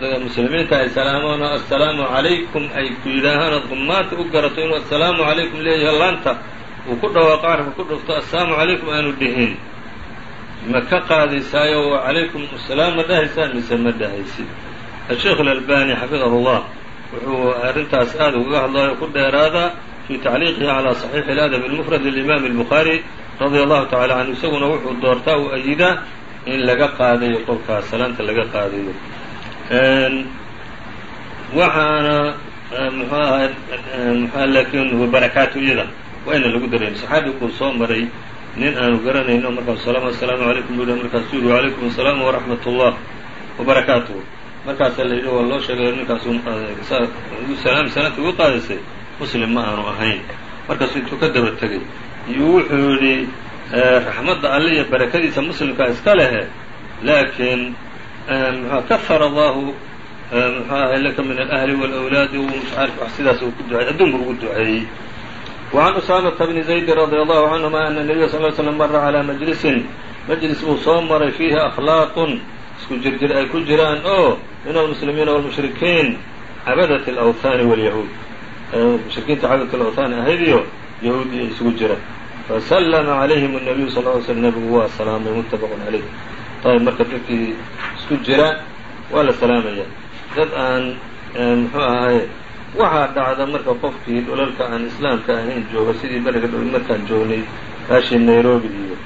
dadka muslimiinta ay salaamaan oo assalaamu calaykum ay ku yidhaahaan ood qumaanta u garato inuu assalaamu calaykum leeyahay laanta. Uu ku dhawaaqo carabka ku dhufto assalaamu calaykum aanu dhihin. Ma ka qaadaysaayo calaykum asalaam ma dhahaysaan mise ma dhahaysid? Asheikh alalbani xafidahu llah wuxuu arrintaas aad ugaga hadlayo ku dheeraadaa fii tacliiqihi calaa saxiixi اladab اlmufrad lilimaami اlbukhaari radia allahu tacala canhu isaguna wuxuu doortaa u ayidaa in laga qaadayo kolkaas salaanta laga qaadayo waxaana mxu aha mxua laakiin barakaatu iyada waa ina lagu darayn saxaabigu uu soo maray nin aanu garanayno markaasu salaam assalaamu calaykum buu markaasuu yihi wacalaykum asalaam waraxmat ullah wabarakaatuhu markaasaa la yidhi waa loo sheegayo ninkaasu salaam salaanta ugu qaadaysay muslim ma aanu ahayn markaasuu intuu ka daba tegay iyuu wuxuu yidhi raxmadda alle iyo barakadiisa muslimkaa iska lehe laakiin mxua kahar allahu mxu ahay laka min alahli wاlawlaadi mscaarif wax sidaas uu ku duceeyey adduunku ugu duceeyey وعn أسامة بن زaيد رضي الله عنهma أن النبي صل ل سلم mra عlى مجلس مجلس buu soo maray فيhi أkلاaq isku jirjir ay ku jiraan oo min المسلمiiن والمشhriكيin cabadaة الأwثاni واليهوud mushrikiinta xaadatul awthaan ahayd iyo yahuudi iyo isugu jira fasalama calayhim الnabiyu sal ly slm nabigu waa salaamay muttafaqun calayh. Ayb marka dadkii isku jira waa la salaamaya. Dad aan muxuu ahaye waxaa dhacda marka qofkii dhulalka aan islaamka ahayn jooga sidii beriga markaan joognay aashii nairobi iyo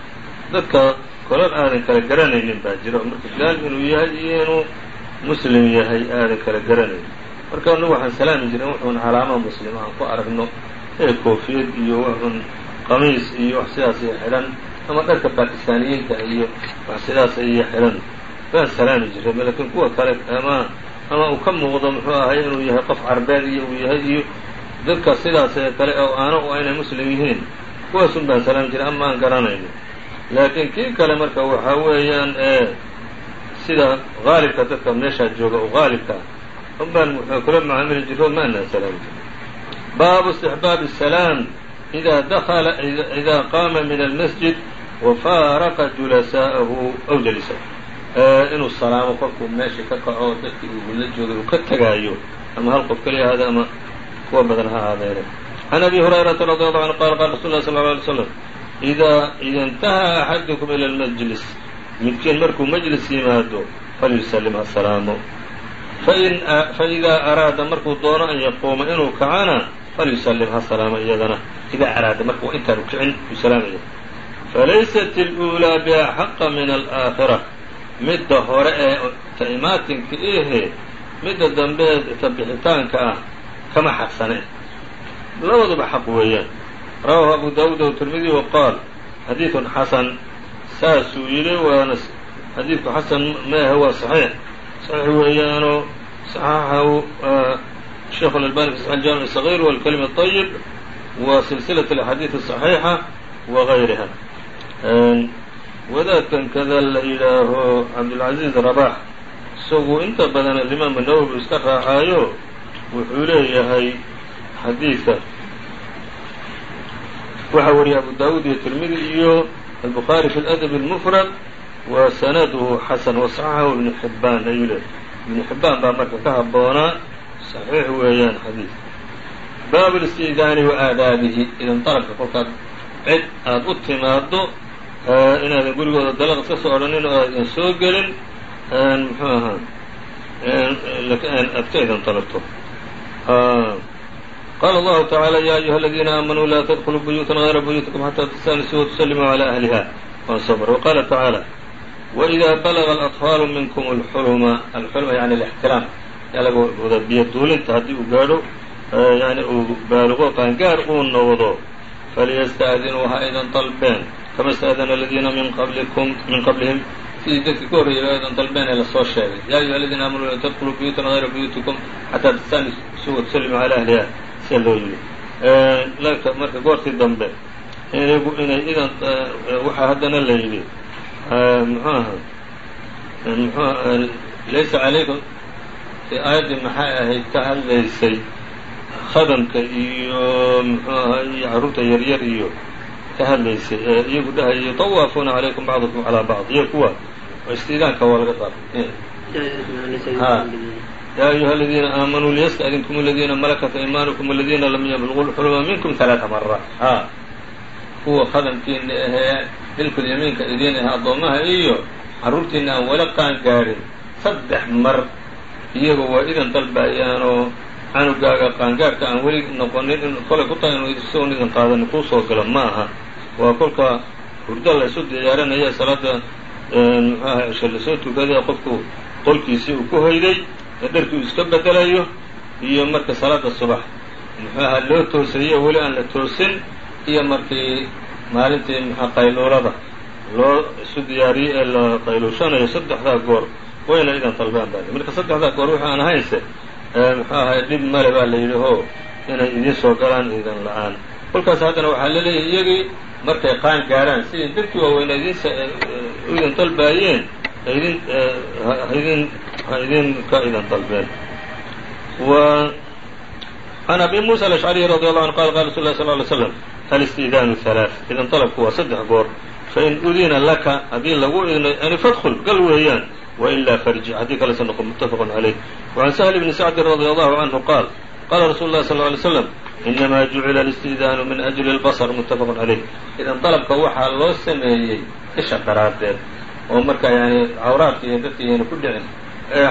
dadka kolal aadan kala garanaynin baa jira. Marka gaal inuu yahay iyo inuu muslim yahay aadan kala garanayn marka anagu waxaan salaami jiren wuxuun calaamo muslim aan ku aragno. Ee koofiyad iyo wuxuun qamiis iyo wax sidaas iyo xidhan ama dharka bakistaaniyiinta iyo wax sidaas iyo xidhan. Baan salaami jiray laakiin kuwa kale ama ama uu ka muuqdo muxuu ahay inuu yahay qof carbeed iyo uu yahay iyo dadka sidaas kale oo aana u aynay muslim yihiin. Kuwaasun baan salaami jiray ama garanayno laakiin kii kale marka waxaa weeyaan ee sida haalibka dadka meeshaa jooga oo haalibka ah un baan wuxuu kula macaamili jiro ma anaan salaami jirin baabu istixbaabi الsalaam إida dakla إida qaama min almasjid wafaaraqa julasaa'ahu aw jalisahu inuu salaamo kolkuu meeshii ka kaco dadkii uu la joogay uu ka tegaayo ama hal qof keliya ahaada ama kuwa badan ha ahaadeene can abi hurayrata radi allahu canhu qala qala rasul lah sal ه alay slam idaa ida intahaa axadukum ila lmajlis midkiin markuu majlis yimaado falyusalim ha salaamo fain faidaa araada markuu doono an yaquuma inuu kacana falyusalim ha salaamo iyadana idaa araada marka intaanu kicin uu salaamaya falaysat اlأulىa baxaqa min alآakhira midda hore ee ta imaatinka ihe midda dambe ta bixitaanka ah kama xaqsane labaduba xaq weeyaan rawahu abu dawud o tirmidi wa qaal xadiidun xasan saasuu yidhi waana xadiidku xasan meahe waa saxiix saxiix weeyaanoo saxaxahu sheikh اlalbani fi saxix jaamic صغيr wاlkalimi الطayib wa silsilaة اlaxaadiid الصaxiixa wa غayriha wadaadkan kada la yidhaaho cabdulcaziiz rabax isagu inta badan alimaam nawowi iska raacaayo wuxuu leeyahay xadiidka waxaa wariyay abu daawuud iyo tirmidi iyo albukhaari fi ladab اlmufrad wa sanaduhu xasan wasaxaxahu ibnu xibaan ayuu leeyahy ibnu xibaan baa marka ka haboonaa saxiix weeyaan xadiid baabu listidaani wa aadaabihi idan dalabka kolkaad cid aada u timaado inaadan gurigooda dalaq iska soo odhanin oo aadan soo gelin muxuu ahaa aad ka idan dalabto. Qaala allahu tacaala ya ayuha aladiina aamanuu laa tadkuluu buyuutan hayra buyuutikum xataa tastanisuu watusallimuu calaa ahliha waan soo mar waqaala tacaala balaga alatfaalu minkum alxuluma alxulma yani yalaga wada biyo duulinta haddii uu gaadho yani uu baaliqo qaangaar uu noqdo faliyasta'dinuu ha idan dalbeen kama ista'dana aladiina min qablihim sidii dadkii ka horreeyay aydan dalbeen ee la soo sheegay yaa ayuha aladiina aamanuu laa tadkuluu buyuutan hayra buyuutikum xataa tastanisuu watusallimuu calaa ahliha sia loo laka marka goortii dambe inagu inay idan waxaa haddana la yidhi mxuu aha mxu laysa calaykum aayaddii maxay ahayd ka hadlaysay khadamka iyo mxuu aha iyo carruurta yaryar iyo ka hadlaysay ee iyagu dhahayo tawaafuuna calaykum bacdukum calaa bacd iyo kuwa istiidaanka waa laga qaada yaa ayuha aladiina aamanuu liyaskadinkum aladiina malakat aymanukum aladiina lam yablqu lxuluma minkum alaaa mara kuwa khadamkiina ahee milkul yamiinka idiin ah addoommaha iyo carruurtiina aan wala qaan gaadhin saddex mar iyagu waa idan dalbaayaan oo canugaaga qaangaarhka aan weli noqonin in kolay ku tahay inuu isagoon idan qaadanin kuu soo galo ma aha. Waa kolka hurdo la isu diyaarinaya salaada muxuu aha cisho la soo tukaday qofku qolkiisii uu ku hoyday ee dharkii uu iska bedelayo iyo marka salaada subax muxuu aha loo toosayo weli aan la toosin iyo markii maalintii mxua qayluulada loo isu diyaariyey ee la qayluushanayo saddexdaa goor? Wayna idan dalbaan baa marka saddexdaa goor waxaan ahaynse muxuu ahay dhib male baa la yidhi ho inay idiin soo galaan idan la'aan. Kolkaas haddana waxaa la leeyahay iyagii markay qaan gaarhaan sidii dadkii waaweyna idin idan dalbaayeen idin idin ha idin ka idan dalbeen و عن أbي موسى الأشعري رضي الله عنه qال qال رsuل الله صلى اه عليه وسلم الاستئdاn ثaلاث idan طلبku waa saddex goor fain udina laka haddii lagu idnay ani fadkل gal weeyaan وإlا farji haddii kalese noqo متfق عalيه وعن سهل بن سعد رضي الله عنه qاal qala رsuل الlه صلى اه عليه وسلم إنma juعila الاستئdاn min أجل البصر متfق عalيه idan طلبka waxaa loo sameeyey isha daraaddeed oo marka yani cawraadka iyo dadka yayna ku dhicin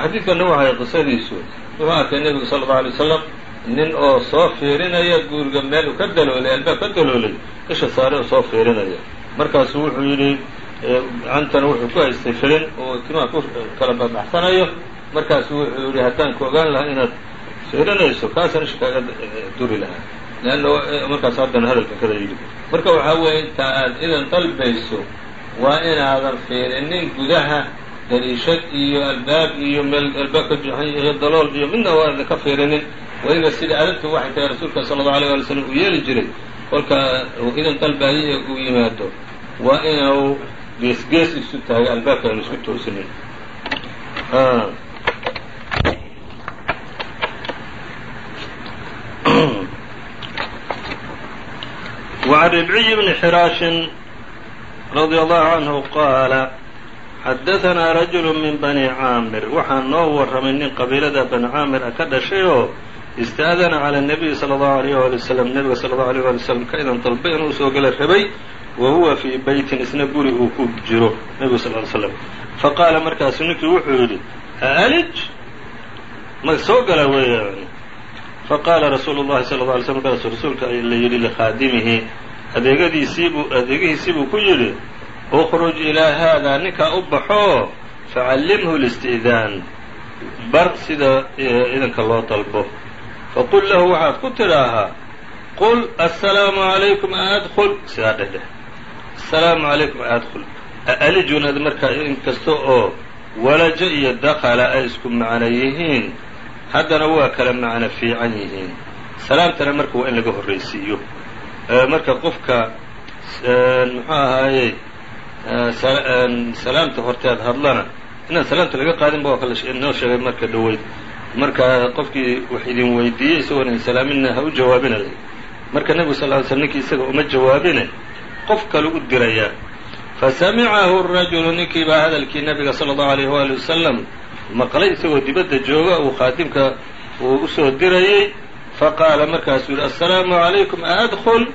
xadiidkana waxay qisadiisu wuxuu arkay nebigu sala allau alay wasalam nin oo soo fiirinaya guriga meel uu ka daloolay albaab ka daloolay isha saare oo soo fiirinaya. Markaasu wuxuu yidhi gacantana wuxuu ku haystay filin oo timaha ku kala baxbaxsanayo markaasu wuxuu yidhi haddaan ku ogaan lahaa inaad fiirinayso kaasaan isha kaaga duri lahaa. Leanna markaas haddana hadalka kada yidhi. Marka waxaa weeye inta aad idan dalbayso waa inaadan fiirinin gudaha dariishad iyo albaab iyo meel albaab ka jeexan iyo dalool iyo midna waadan ka fiirinin weliba sida adabtu waxay tahay rasuulka sala allau alيyه alay slam uu yeeli jiray kolka uu idan dalbaaye uu yimaado waa inuu gees gees isu taago albaabka aanu isku toosinin وعن ربعي بن xrاaش رضي الله عنه qاaل xadaanaa rajulu min bani caamir waxaan noo waramay nin qabiilada bani caamir ah ka dhashay oo istaadana cala nabiyi sala allahu alayh waali wasalam nebiga sala allahu alayh waali wasalam ka idan dalbay inuu soo gala rabay wa huwa fii beytin isna guri uu ku jiro nebigu sal ly slam fa qaala markaasu ninkii wuxuu yidhi alij ma soo gala weeyaan faqaala rasuulu llahi sala la alay slm markaasu rasuulka la yidhi likhaadimihi adeegadiisiibuu adeegihiisii buu ku yidhi ukhruj ilaa haadaa ninkaa u baxoo facallimhu listi'daan bar sida idanka loo dalbo faqul lahu waxaad ku tidhaahaa qul assalaamu calaykum aadkul sidaa dheh dheh assalaamu calaykum aadkul alijunad markaa inkasta oo walaja iyo dakala ay isku macno yihiin haddana waa kala macno fiican yihiin salaamtana marka waa in laga horraysiiyo marka qofka muxuu ahaayey salaamta horteed hadlana inaan salaamta laga qaadin ba waa inoo sheegay marka dhoweyd. Marka qofkii wax idin weydiiyey isagoon idin salaaminna ha u jawaabina lay marka nebigu sal ly sl ninkii isaga uma jawaabine qof kale u dirayaa fasamicahu rajulu ninkii baa hadalkii nabiga sala allahu alayh waali wasalam maqlay isagoo dibadda jooga uu khaadimka uu u soo dirayey. Faqaala markaasuu yihi assalaamu calaykum aadkl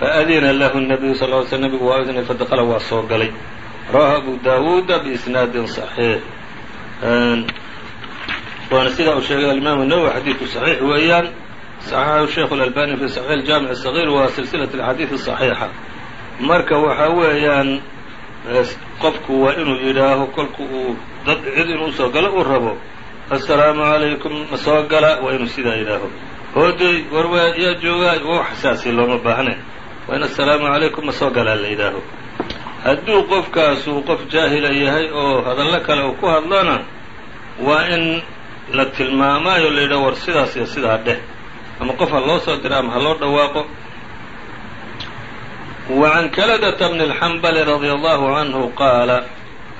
faadina lahu الnabiyu sal ly sl nebigu waa idnay fadakla waa soo galay rawahu abu dawuuda biisnaadin صaxiix waana sidaa uu sheegay alimaamu nawwi xadiidku صaxiix weeyaan صaxaxahu sheikhu اlalbani fi صaxiix اjaamic الصaغيir waa silsilaة اxaadiiث صaxiixa marka waxaa weeyaan qofku waa inuu yidhaaho kolku uu dad cid inuu soo galo uu rabo assalaamu عalaykum ma soo gala waa inuu sidaa yidhaaho hooday warwa yaa joogaa wax saasi looma baahne waa in assalaamu calaykum ma soo galaa la yidhaaho hadduu qofkaasu qof jaahila yahay oo hadallo kale uu ku hadlana waa in la tilmaamaayo la yidhaho war sidaas iyo sidaa dheh ama qof ha loo soo dira ama ha loo dhawaaqo wa can kaladata bni اlxambali radia allahu canhu qaala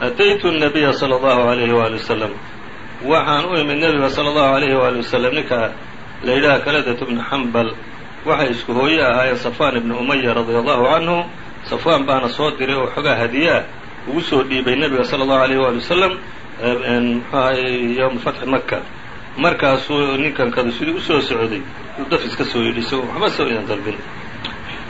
ataytu الnabiya salى اllahu عalayhi waali wasalam waxaan u imid nebiga salى اllahu عalayhi waali wasalam ninka la yidhaha kaladatu bni xambal waxay isku hooye ahaayeen safwaan ibnu umaya radia allahu canhu safwaan baana soo diray oo xogaa hadiye ah ugu soo dhiibay nebiga sala allahu alayh waali wasalam mxuahay yowma fatxi maka markaasuu ninkan kada sidii u soo socday daf iska soo yidhi isagoo waxba soo idan dalbin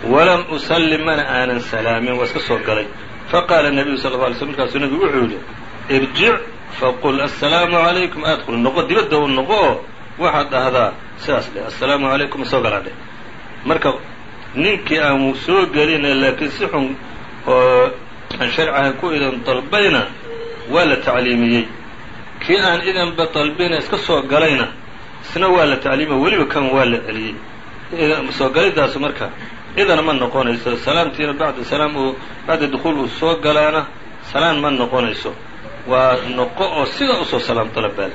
walam usallim mana aanan salaamin waa iska soo galay. Faqaala nebiyu sal lla alay slm markaasuu nebigu wuxuu yidhi irjic faqul assalaamu calaykum adkul noqo dibadda u noqo oo waxaad dhahdaa sidaas dheh assalaamu calaykum galaa dheh marka ninkii aan soo gelina laakiin si xun oo aan sharcahan ku idan dalbayna waa la tacliimiyey. Kii aan idanba dalbina iska soo galayna isna waa la tacliimiye weliba kan waa la celiyey. Soo galidaasu marka idana ma noqonayso salaamtiina bacda salaam uu bacda dukuul uu soo galaana salaan ma noqonayso. Waa noqo oo sidaa u soo salaam dalabaal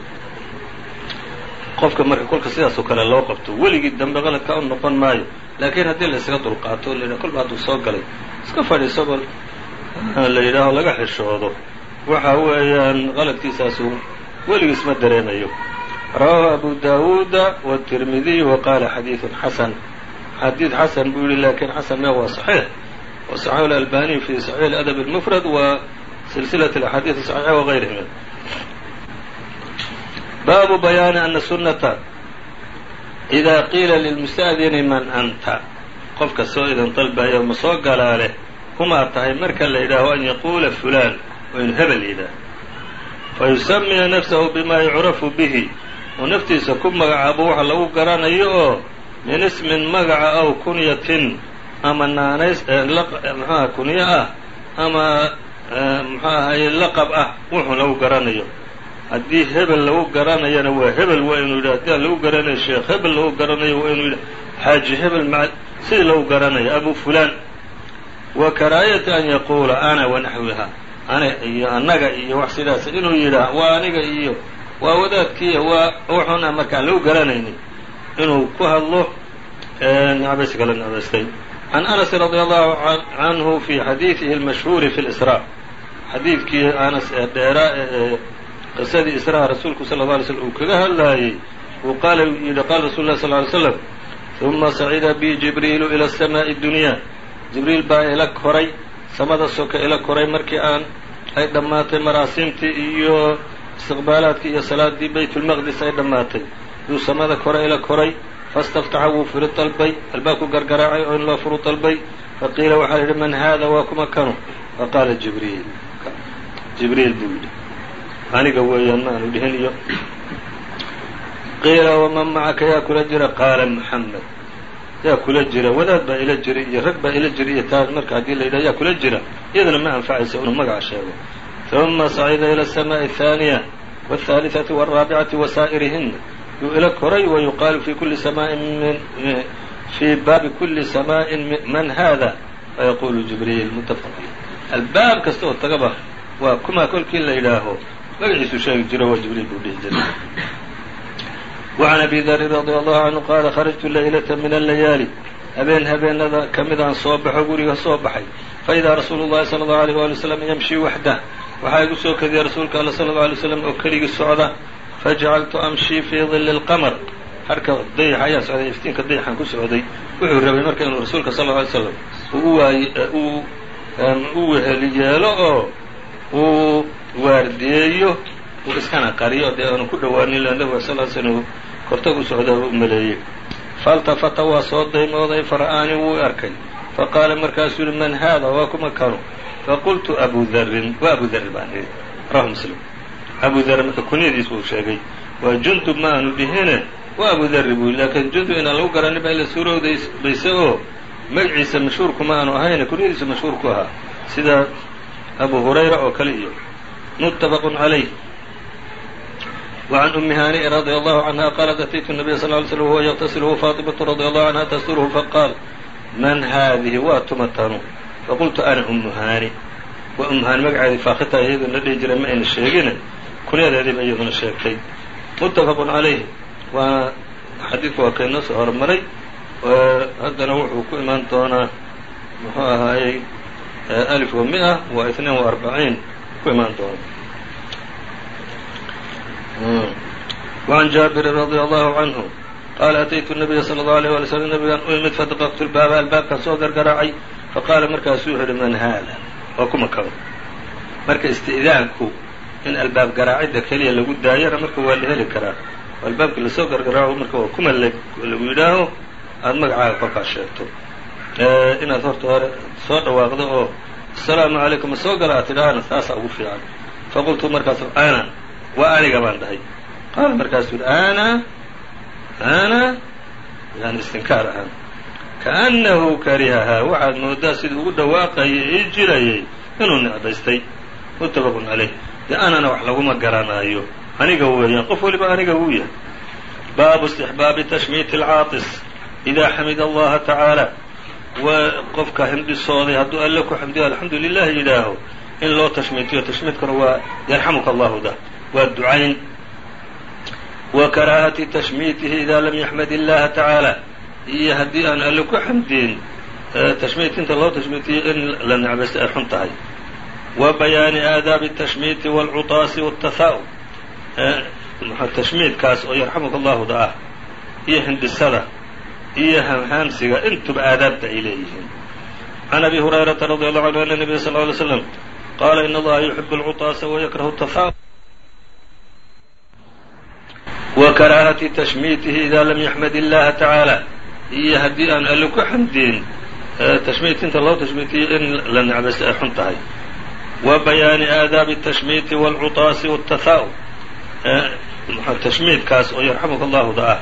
qofka marka kolka sidaasoo kale loo qabto weligii dambe qaladka u noqon maayo laakiin haddii la isaga dulqaato o la yidhaha kolba hadduu soo galay iska fadhiisagoo la yidhaaho laga xishoodo waxa weeyaan qaladkiisaasu weligiis ma dareemayo rawaahu abu daawuuda wالtirmidiy wa qaala xadiiثun xasan xadiid xasan buu yihi lakin xasan me waa صaxiix wa صaxaxu اlalbaniy fi صaxiix اladab اlmufrad wa silsilaة اlaxaadiiث صaxiixa wغayrihim baabu bayaani ana sunata إida qiila lilmustaadini man anta. Qofka soo idan dalbayo ma soo galaa leh kumaa tahay marka la yidhaaho an yaquula fulaan oo inu hebel yidhaaho. Fayusamiya nafsahu bima yucrafu bihi oo naftiisa ku magacaabo waxa lagu garanayo oo min ismin magaca aw kunyatin ama naanays mxuaha kunyo ah ama mxu ahaye laqab ah wuxuu lagu garanayo haddii hebel lagu garanayana waa hebel waa inuu yidhi haddii aan lagu garanayo sheekh hebel lagu garanayo waa inuu yidhi xaaji hebel ma sidii lagu garanayo abu fulaan. Wa karaayati an yaquula ana wanaxwiha ana iyo annaga iyo wax sidaas inuu yidhaah waa aniga iyo waa wadaadkiiya waa wuxuuna markaan lagu garanaynin inuu ku hadlo necbaysi kala necbaystay can anas radi allahu canhu fi xadiidihi اlmashhuuri fi اlsraa xadiidkii anas ee dheeraa ee qisadii isra'a rasuulku sala alla alay slm uu kaga hadlaayey uu qaala yidhi qaala rasul lah sal lay slam uma sacida bi jibriilu ila asamaa'i dunyaa jibriil baa ila koray samada soka ila koray markii aan ay dhammaatay maraasiimtii iyo istiqbaalaadkii iyo salaadii baytulmaqdis ay dhammaatay. Yuu samada kore ila koray fastaftaxa wuu furi dalbay albaabku gargaraacay oo in loo furu dalbay faqiila waxaa yidhi man haada waa kuma kanu faqaala jibriil. Jibriil buu yidhi aniga weeyaan ma aanu dhihin iyo qiila waman macaka yaa kula jira qaala muxamed yaa kula jira wadaad baa ila jira iyo rag baa ila jira iyo taas marka haddii la yidhaha yaa kula jira iyadana ma anfacaysa inuu magaca sheego ثuma sacida ilى الsmاء الثaaniية والثaaliثaةi والraabicaةi وsaa'irihina yuu ila koray وayuqaalu fi kuli samaaءin fii baabi kuli samaaءin man hada fayaqulu jibriil mutafaq albaab kasta oo tagaba waa kumaa kolkii la yidhaaho magaciisu sheegi jiro waa jibriil buu dhihi jiray wacan abi darin radia allahu canhu qaala kharajtu laylata min allayaali habeen habeenada ka midaan soo baxo guriga soo baxay. Faidaa rasuulu llahi sala allahu alayh waali wasalam yamshii waxdah waxaa igu soo kadiya rasuulka alla sala alla alay slam oo keligii socda. Fajacaltu amshii fii dilli lqamar harka dayax ayaan socday iftiinka dayaxaan ku socday. Wuxuu rabay marka inuu rasuulka sal lla alay slam uu u waay uu u weheli yeelo oo uu waardiyeeyo uu iskana qariyo dee aanu ku dhowaanin ila nabiga sal l slam uu kortag u socda u maleeyey. Faltafata waa soo daymooday fara'aanii wuu arkay. Faqaala markaasuu yihi man haada? Waa kuma kanu faqultu abu darin waa abu darri baan idhi rawahu muslim. Abu darri marka kunyadiis buu sheegay. Waa jundub ma aanu dhihine? Waa abu darri buu laakiin jundub inaan lagu garanin ba ila suurowdayse oo magaciisa mashhuurku ma aanu ahayne kunyadiisa mashhuur ku ahaa. Sida abu hurayra oo kale iyo muttafaqun calayh وعn أmi hاniء رadي الله عnهa qاaلت أتيت النبي صلى اه علي سلم وهو yغتسل وهو فاطمة رضي الله عنها تsتره faqاal man hadihi waa tumatanu faqultu ana umu haani waa umu haani magaceedii faakita iyadoo la dhihi jiray ma ayna sheegine kunyadeediiba iyaduna sheegtay muttafaqun calayhi waa xadiidku waa kaynoo soo hormaray haddana wuxuu ku imaan doonaa muxuu ahaayey alif wa mia wa itnain wa arbaciin ku imaan doona وعn jaabirin radي allahu canhu qaala ataytu nabiya sala allahu alayh wala slam nabigaan u imid fadaqaqtu lbaaba albaabkaan soo gargaraacay faqaala markaasuu wuxu uhi man haada waa kuma kaba marka isti'daanku in albaab garaacidda keliya lagu daayana marka waa la heli karaa oo albaabkii lasoo gargaraaco marka waa kuma lagu yidhaaho aada magacaaga kolkaas sheegto inaad horta hore soo dhawaaqdo oo asalaamu calaykum ma soo gala aad tidhaahana taasaa ugu fiican. Faqultu markaasu ana waa aniga baan dhahay. Qaala markaasuu yidhi ana ana yani istinkaar ahaan. Kaannahu karihahaa waxaad moodaa sidii ugu dhawaaqayay ii jirayay inuu necbaystay muttafaqun calayh dee anana wax laguma garanaayo. Aniga weeyaan qof waliba aniga wuu yahay. Baabu istixbaabi tashmiiti alcaatis idaa xamida allaha tacaala waa qofka hindhisooday hadduu alle ku xamdiyo alxamdu lilah yidhaaho in loo tashmiitiyo tashmiidkuna waa yarxamuka allahu da waa ducayn. Wa karaahati tashmiitihi idaa lam yaxmad illaha tacaala. Iyo haddii aan alle ku xamdiin tashmiitinta loo tashmiitiyo in la necbaysta ay xun tahay. Wa bayaani aadaabi tashmiiti waalcuaasi watahaa-u tashmiidkaas oo yarxamuka allahu da ah iyo hindhisada iyo hamhaamsiga intuba aadaabta ay leeyihiin. Can abi hurayrata radi allahu canhu ana nebiya sal ly slm qaala in allaha yuxibu alcutaasa wayakrahu tafa wa karaahati tashmiitihi ida lam yaxmad illaha tacaala iyo haddii aan alle ku xamdiin tashmiitinta loo tashmiitiyo in la necbaysta ay xun tahay. Wa bayaani aadaabi tashmiiti waalcutaasi watafaa'u tashmiidkaas oo yarxamuka allahu da ah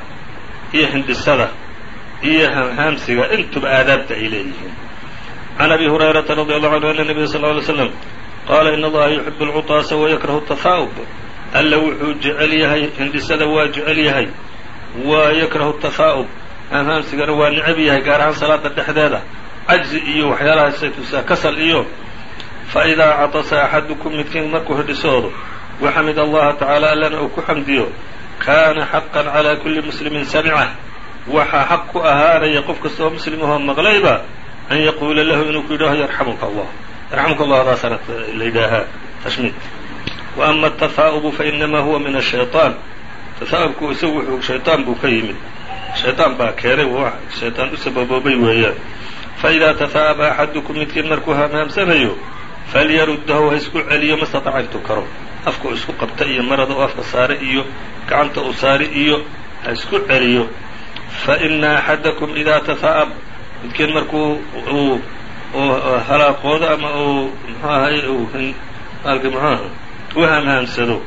iyo hindhisada iyo hamhaamsiga intuba aadaabta ay leeyihiin. Can abi hurayrata radi allahu canhu ana nebiya sal ly slam qaala in allaha yuxibu alcutaasa wayakrahu tahaa'ub alla wuxuu jecel yahay hindhisada waa jecel yahay wa yakrahu tahaa'ub hamhaamsigana waa necab yahay gaar ahaan salaada dhexdeeda. Cajzi iyo waxyaalahaasaytusaa kasal iyo fa idaa catasa axadukum midkiin markuu hidhisoodo waxamid allaha tacaala allana uu ku xamdiyo kaana xaqan calaa kulli muslimin samicah waxaa xaq ku ahaanaya qof kasta oo muslim ahoo maqlayba an yaquula lahu inuu ku yidhaaho yarxamuka allah yarxamuka allah adaasana la yidhaahaa tashmiid wa ama atahaa'ubu fainamaa huwa min ashayطaan tahaa'ubku isagu wuxuu shayطaan buu ka yimid shayطaan baa keenay wax shayطaan u sababoobay weeyaan faidaa tahaa'aba axadukum midkiin markuu hamaamsanayo falyaruddahu ha isku celiyo ma stataca intuu karo afka uu isku qabta iyo marada uu afka saare iyo gacanta uu saari iyo ha isku celiyo fa ina axadakum idaa tahaa'ab midkiin markuu uu halaaqoodo ama uu muxuu ahay maalki muxuaha u hamhaamsado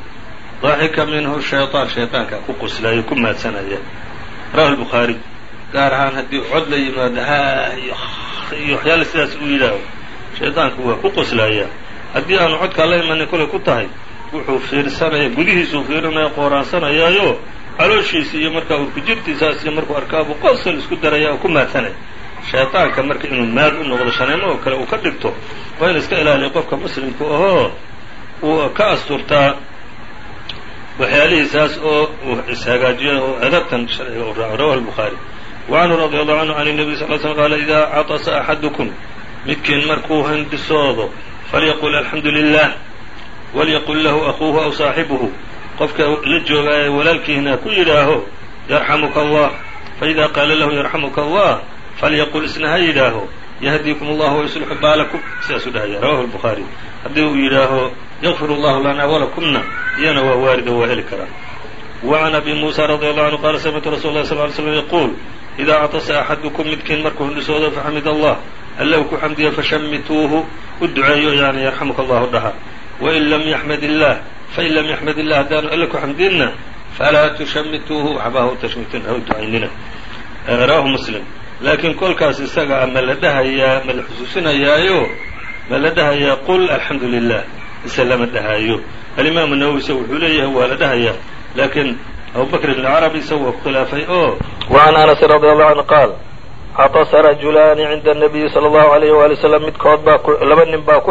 daxika minhu shayطaan shayطaanka ku qoslaayo ku maadsanaya rawahu الbukhaari gaar ahaan haddii cod la yimaado ha iyo waxyaala sidaas uu yidhaaho shayطaanku waa ku qoslaaya haddii aanu codkaa la imanin kolay ku tahay wuxuu fiirsanaya gudihiisuu fiirinaya qooraansanayaayo calooshiisa iyo markaa urku jirtiisaas iyo markuu arkaabu qosol isku daraya oo ku maadsanaya shayطaanka marka inuu maad u noqdo shaneemo oo kale uu ka dhigto waa in iska ilaaliya qofka muslimka ahoo uu ka asturtaa waxyaalihiisaas oo uu ishagaajiyo oo adabtan sharciga u raaco rawahu الbukhaari وcanhu radi allahu canhu can الnabiy sal l slm qaala idaa caطasa axadukum midkiin markuu hindhisoodo falyaqul alxamdu lilah walyaqul lahu akuuhu aw saaxibuhu qofka la joogaaye walaalkiihna ha ku yidhaaho yarxamuka allah. Faidaa qaala lahu yarxamuka allah falyaqul isna ha yidhaaho yahdiikum allahu waysluxu baalakum. Sidaasuu dhahaya rawahu lbukhaari haddii uu yidhaaho yakfir allahu lana walakumna iyana waa waarid waa heli karaa wacan abi muusa radi allahu canhu qaala samictu rasul lah sal ly slm yaquul idaa actasa axadukum midkiin markuu hindhisoodo faxamid allah. Alla u ku xamdiya fashamituuhu u duceeyo yani yarxamuka allahu dhaha. Wain lam yaxmad illaah fain lam yaxmad illah haddaanu alle ku xamdinna falaa tushamituuhu waxba ha u tashmitin ha u ducaynina rawaahu muslim laakiin kolkaas isaga a ma la dhahayaa ma la xusuusinayaayo ma la dhahayaa qul alxamdu lilah ise lama dhahaayo alimaamu nawowi isaga wuxuu leeyahay waa la dhahayaa laakiin abubakr ibn carabi isaga waa ku khilaafay oo wacan anas radi allahu canhu qaal catasara julaani cinda anabiyi sala allahu alayh waali wasalam midkood baa laba nin baa ku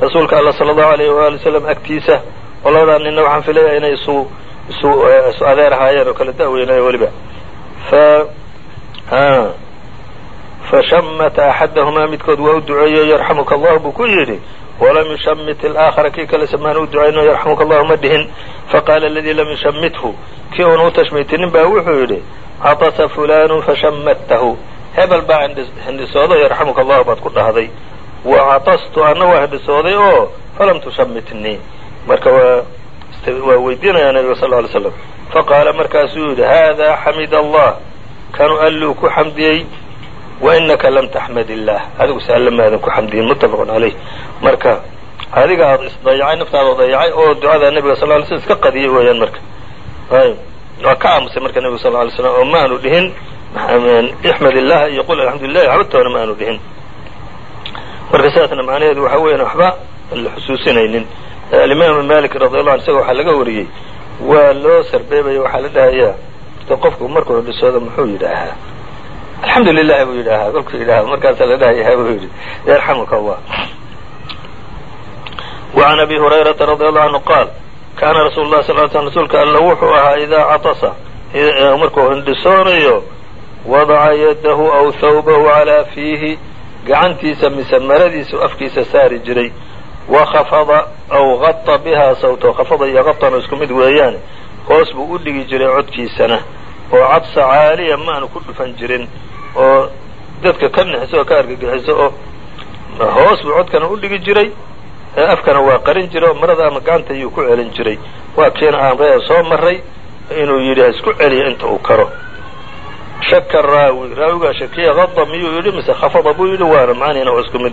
rasuulka alla salى اllahu alayh wali wslam agtiisa oo labadaa ninna waxaan filaya inay isu isu isu adeer ahaayeen oo kala da'weynaayo weliba. Fa fashamata axadahumaa midkood waa u duceeyo yarxamuka allah buu ku yidhi walam yushamit alaakhara kii kale samaan u ducayno yarxamuka allahu ma dhihin. Faqaala aladii lam yushamithu kii uuna u baa wuxuu yidhi catasa fulanu fashamadtahu hebel baa hindhisooday yarxamuka allahu baad ku dhahday wa catastu anna waa hindhisooday oo falam tushamitnii marka waa weydiinayaa nabiga sal ly slam faqaala markaasuu yidhi hada xamid allah kanu alluu ku xamdiyey wa inaka lam taxmad illaah adigu se alle maadan ku xamdiyin muttafaqun calayh marka adiga aad isdayacay naftaada dayacay oo ducada nebiga sal ly slm iska qadiyay weeyaan marka. Waa ka aamusay marka nebiga sal ly slam oo ma dhihin ixmad illaha iyo qul alxamdu lilah waxbatoona ma aanu dhihin marka sidaasna macnaheedu waxa weeyaan waxba la xusuusinaynin. Alimaamu malik radiallahu an isaga waxaa laga wariyey waa loo sarbeebaya waxaa la dhahayaa qofku markuu hindhisoodo muxuu yidhaahaa? Alxamdu lilahi buu yidhaahaa kolkuu yidhaaha markaasaa la dhahayaa buu yidhi yarxamuka allah وعn abi hurayrata radi allahu canhu qaal kaana rasuulu lah sal l sl rasuulka alla wuxuu ahaa idaa catasa markuu hindhisoonayo wadaca yadahu aw hawbahu calaa fiihi gacantiisa mise maradiisa afkiisa saari jiray wakafada aw gata bihaa sawtahu khafada iyo gatana isku mid weeyaane hoos buu u dhigi jiray codkiisana oo cabsa caaliya ma aanu ku dhufan jirin oo dadka ka nixiso oo ka argagixiso oo hoos buu codkana u dhigi jiray afkana waa qarin jiray oo marada ama gacanta ayuu ku celin jiray. Waa kiina aan ree soo maray inuu yidhi ha isku celiya inta uu karo shaka raawi raawigaa shakiya qada miyuu yidhi mise khafada buu yidhi waana macnihina waa isku mid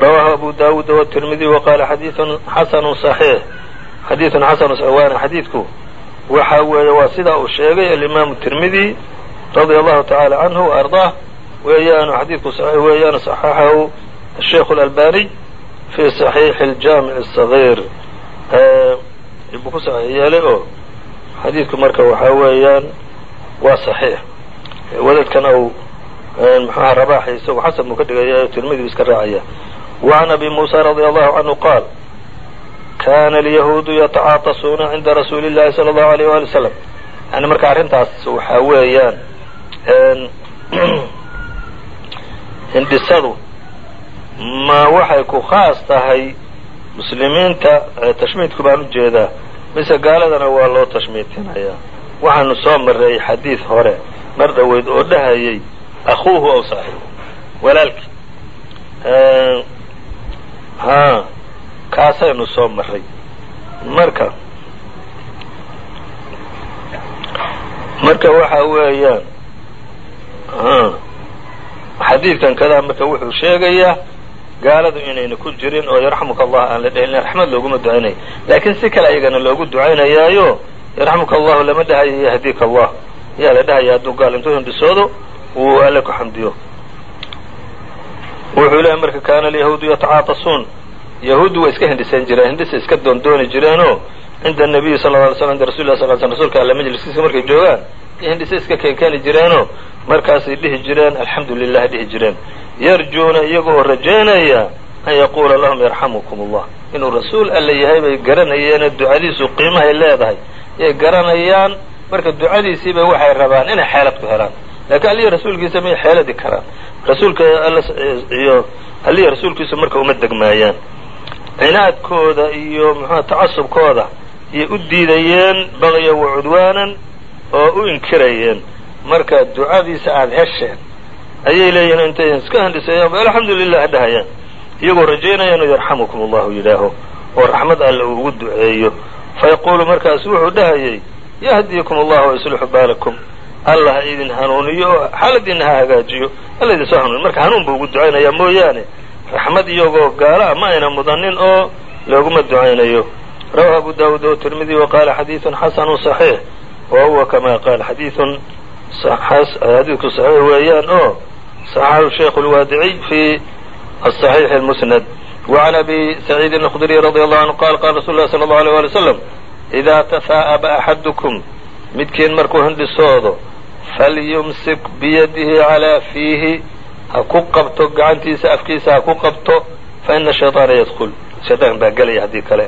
rawaahu abu daawuud wtirmidiy wa xadiiun xasanun saxiix xadiidun xasanu saxiix waana xadiidku waxa weeye waa sidaa uu sheegay alimaamu tirmidi radia allahu tacaala canhu wa weeyaanu xadiidku saxiix weeyaanu saxaxahu asheikhu alalbaniy fii saxiixi aljaamic asagiir buu ku saxiix yeelay oo xadiidku marka waxaa weeyaan waa saxiix wadadkan au mxuaha rabaaxi isagu xasan buu ka dhigaya tirmidi bu iska raacaya وعn abi muسى رadي الله عanهu qaal kana الyahuudu yatacaatasuuna cinda rasuuli الlahi slى الlahu عalيه wali وsلم yani marka arrintaas waxaa weeyaan hindhisadu ma waxay ku khaas tahay muslimiinta tashmiidku baan u jeedaa mise gaaladana waa loo tashmiidinayaa waxaanu soo maray xadiid hore mar dhoweyd oo dhahayay akuuhu aw saaxibu. Walaalkii ha kaasaynu soo maray marka marka waxa weeyaan xadiidkan kadaa marka wuxuu sheegayaa gaaladu inayna ku jirin oo yarxamuka allah aan la dhehelin raxmad looguma ducaynayo laakiin si kale ayagana loogu ducaynayaayo yarxamuka allahu lama dhahayo yahdika allah yaa la dhahaya hadduu gaal intuu hindhisoodo uu alle ku xamdiyo. Wuxuu leeyahy marka kaana alyahuudu yatacaatasuun yahuuddu way iska hindhisan jireen hindhisa iska doondooni jireenoo cinda nabiyi sal lla alay slam inda rasul lah sal sl rsulka alle majliskiisa markay joogaan iyo iska keenkeeni jireenoo markaasay dhihi jireen alxamdu lilah dhihi jireen. Yarjuuna iyaga oo rajaynaya an yaquula lahum yarxamukum allah inuu rasuul alle yahay bay garanayeenoo ducadiisu qiimahay leedahay. Yay garanayaan marka ducadiisiiba waxay rabaan inay xeelad ku helaan. Laakiin allihi rasuulkiisa may xeeladi karaan. Rasuulka iyo allihi rasuulkiisu marka uma degmaayaan. Cinaadkooda iyo muxua tacasubkooda iyay u diidayeen baqya wa cudwaanan oo u inkirayeen. Marka ducadiisa aada hesheen ayay leeyihiin intay iska handhiseeyaan ba alxamdu lilah dhahayaan. Iyagoo rajaynaya inuu yarxamukum allahu yidhaaho oo raxmad alle uu ugu duceeyo. Fayaquulu markaas wuxuu dhahayay yahdiikum allah wayslixu baalakum alla ha idin hanuuniyo oo xaaladiina ha hagaajiyo alla idin soo hanuuniyo marka hanuun buu ugu ducaynayaa mooyaane raxmad iyagoo gaala a ma ayna mudanin oo looguma ducaynayo rawahu abu daawuud o tirmidi wa qaala xadiidun xasanu صaxiix wa huwa kama qaal xadiidun xadiidku صaxiix weeyaan oo صaxaxahu sheikh اlwaadiciy fi aلصaxiix اlmusnad وعn abi saciidin الkhdriy radي allahu canhu qal qala rasul lah slى اlه alيه alي wslam idaa tafaa'aba axadukum midkiin markuu hindhisoodo falyumsik biyadihi calaa fiihi ha ku qabto gacantiisa afkiisa ha ku qabto fa ina shayaana yadkul shayaan baa gelaya haddii kale.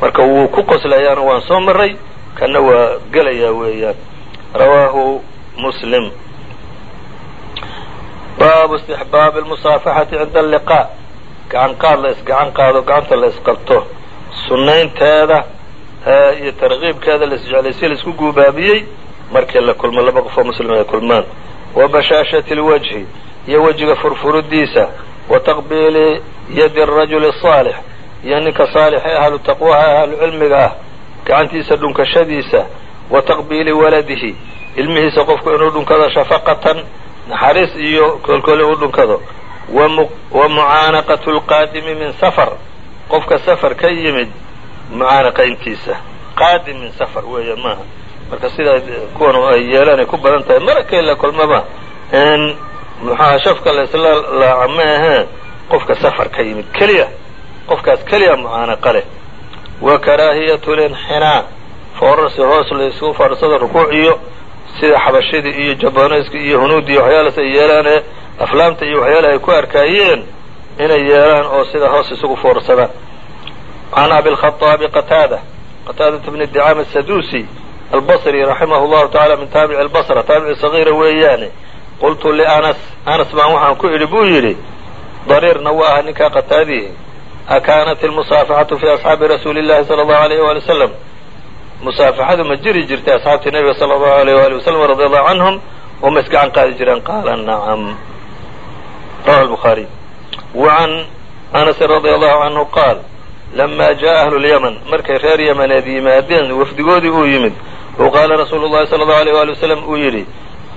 Marka wuu ku qoslayaana waan soo maray kana waa gelayaa weeyaan. Rawaahu muslim. Baabu istixbaabi almusaafaxati cinda alliqaa. Gacan qaad la isgacan qaado gacanta la isqabto sunnaynteeda iyo tarqiibkeeda lasjeclaysiy la isku guubaabiyey markii la kulmo laba qofoo muslim ay kulmaan. Wa bashaashati lwajhi iyo wejiga furfuridiisa wa taqbiili yadi arajuli asaalix iyo ninka saalix ee ahlu taqwaha ahlucilmiga ah gacantiisa dhunkashadiisa. Wa taqbiili waladihi ilmihiisa qofku inuu dhunkado shafaqatan naxariis iyo koolkooli u dhunkado. Wa mucaanaqatu lqaadimi min safar qofka safar ka yimid mucaanaqayntiisa qaadim min safar weeya maaha. Marka sidaa kuwan ay yeelanay ku badan tahay marakay la kulmaba in shafka laisla laaca ma ahee qofka safar ka yimid keliya qofkaas keliya mucaanaqa leh wa karaahiyatu linxinaa foorarsi hoos laysku foorarsada rukuuc iyo sida xabashidii iyo jabaneyska iyo hunuudii waxyaalaas ay yeelaanee aflaamta iyo waxyaalaha ay ku arkaayeen inay yeelaan oo sida hoos isugu foorsadaan can abilkhaaabi qataada qataadata bni dicaam asaduusi albasri raximah llahu tacaala min taabici albasra taabici sagiira weeyaane qultu lianas anas baan waxaan ku idhi buu yidhi dariirna waa aha ninkaa qataadihi akaanat ilmusaafaxatu fi asxaabi rasuuli llahi sala allahu alayh waali wasalam musaafaxadu ma jiri jirtay asxaabtii nabiga sala allahu alayh waali wasalam radi allahu canhum oo ma isgacan qaadi jireen qaala nacam rawa albukhaariy wa can anasin radia allahu canhu qaal lama jaءa ahlu lyaman markay reer yamaneed yimaadeen wafdigoodii uu yimid u qaala rasuulu llahi sala allahu alayh waali wasalam uu yidhi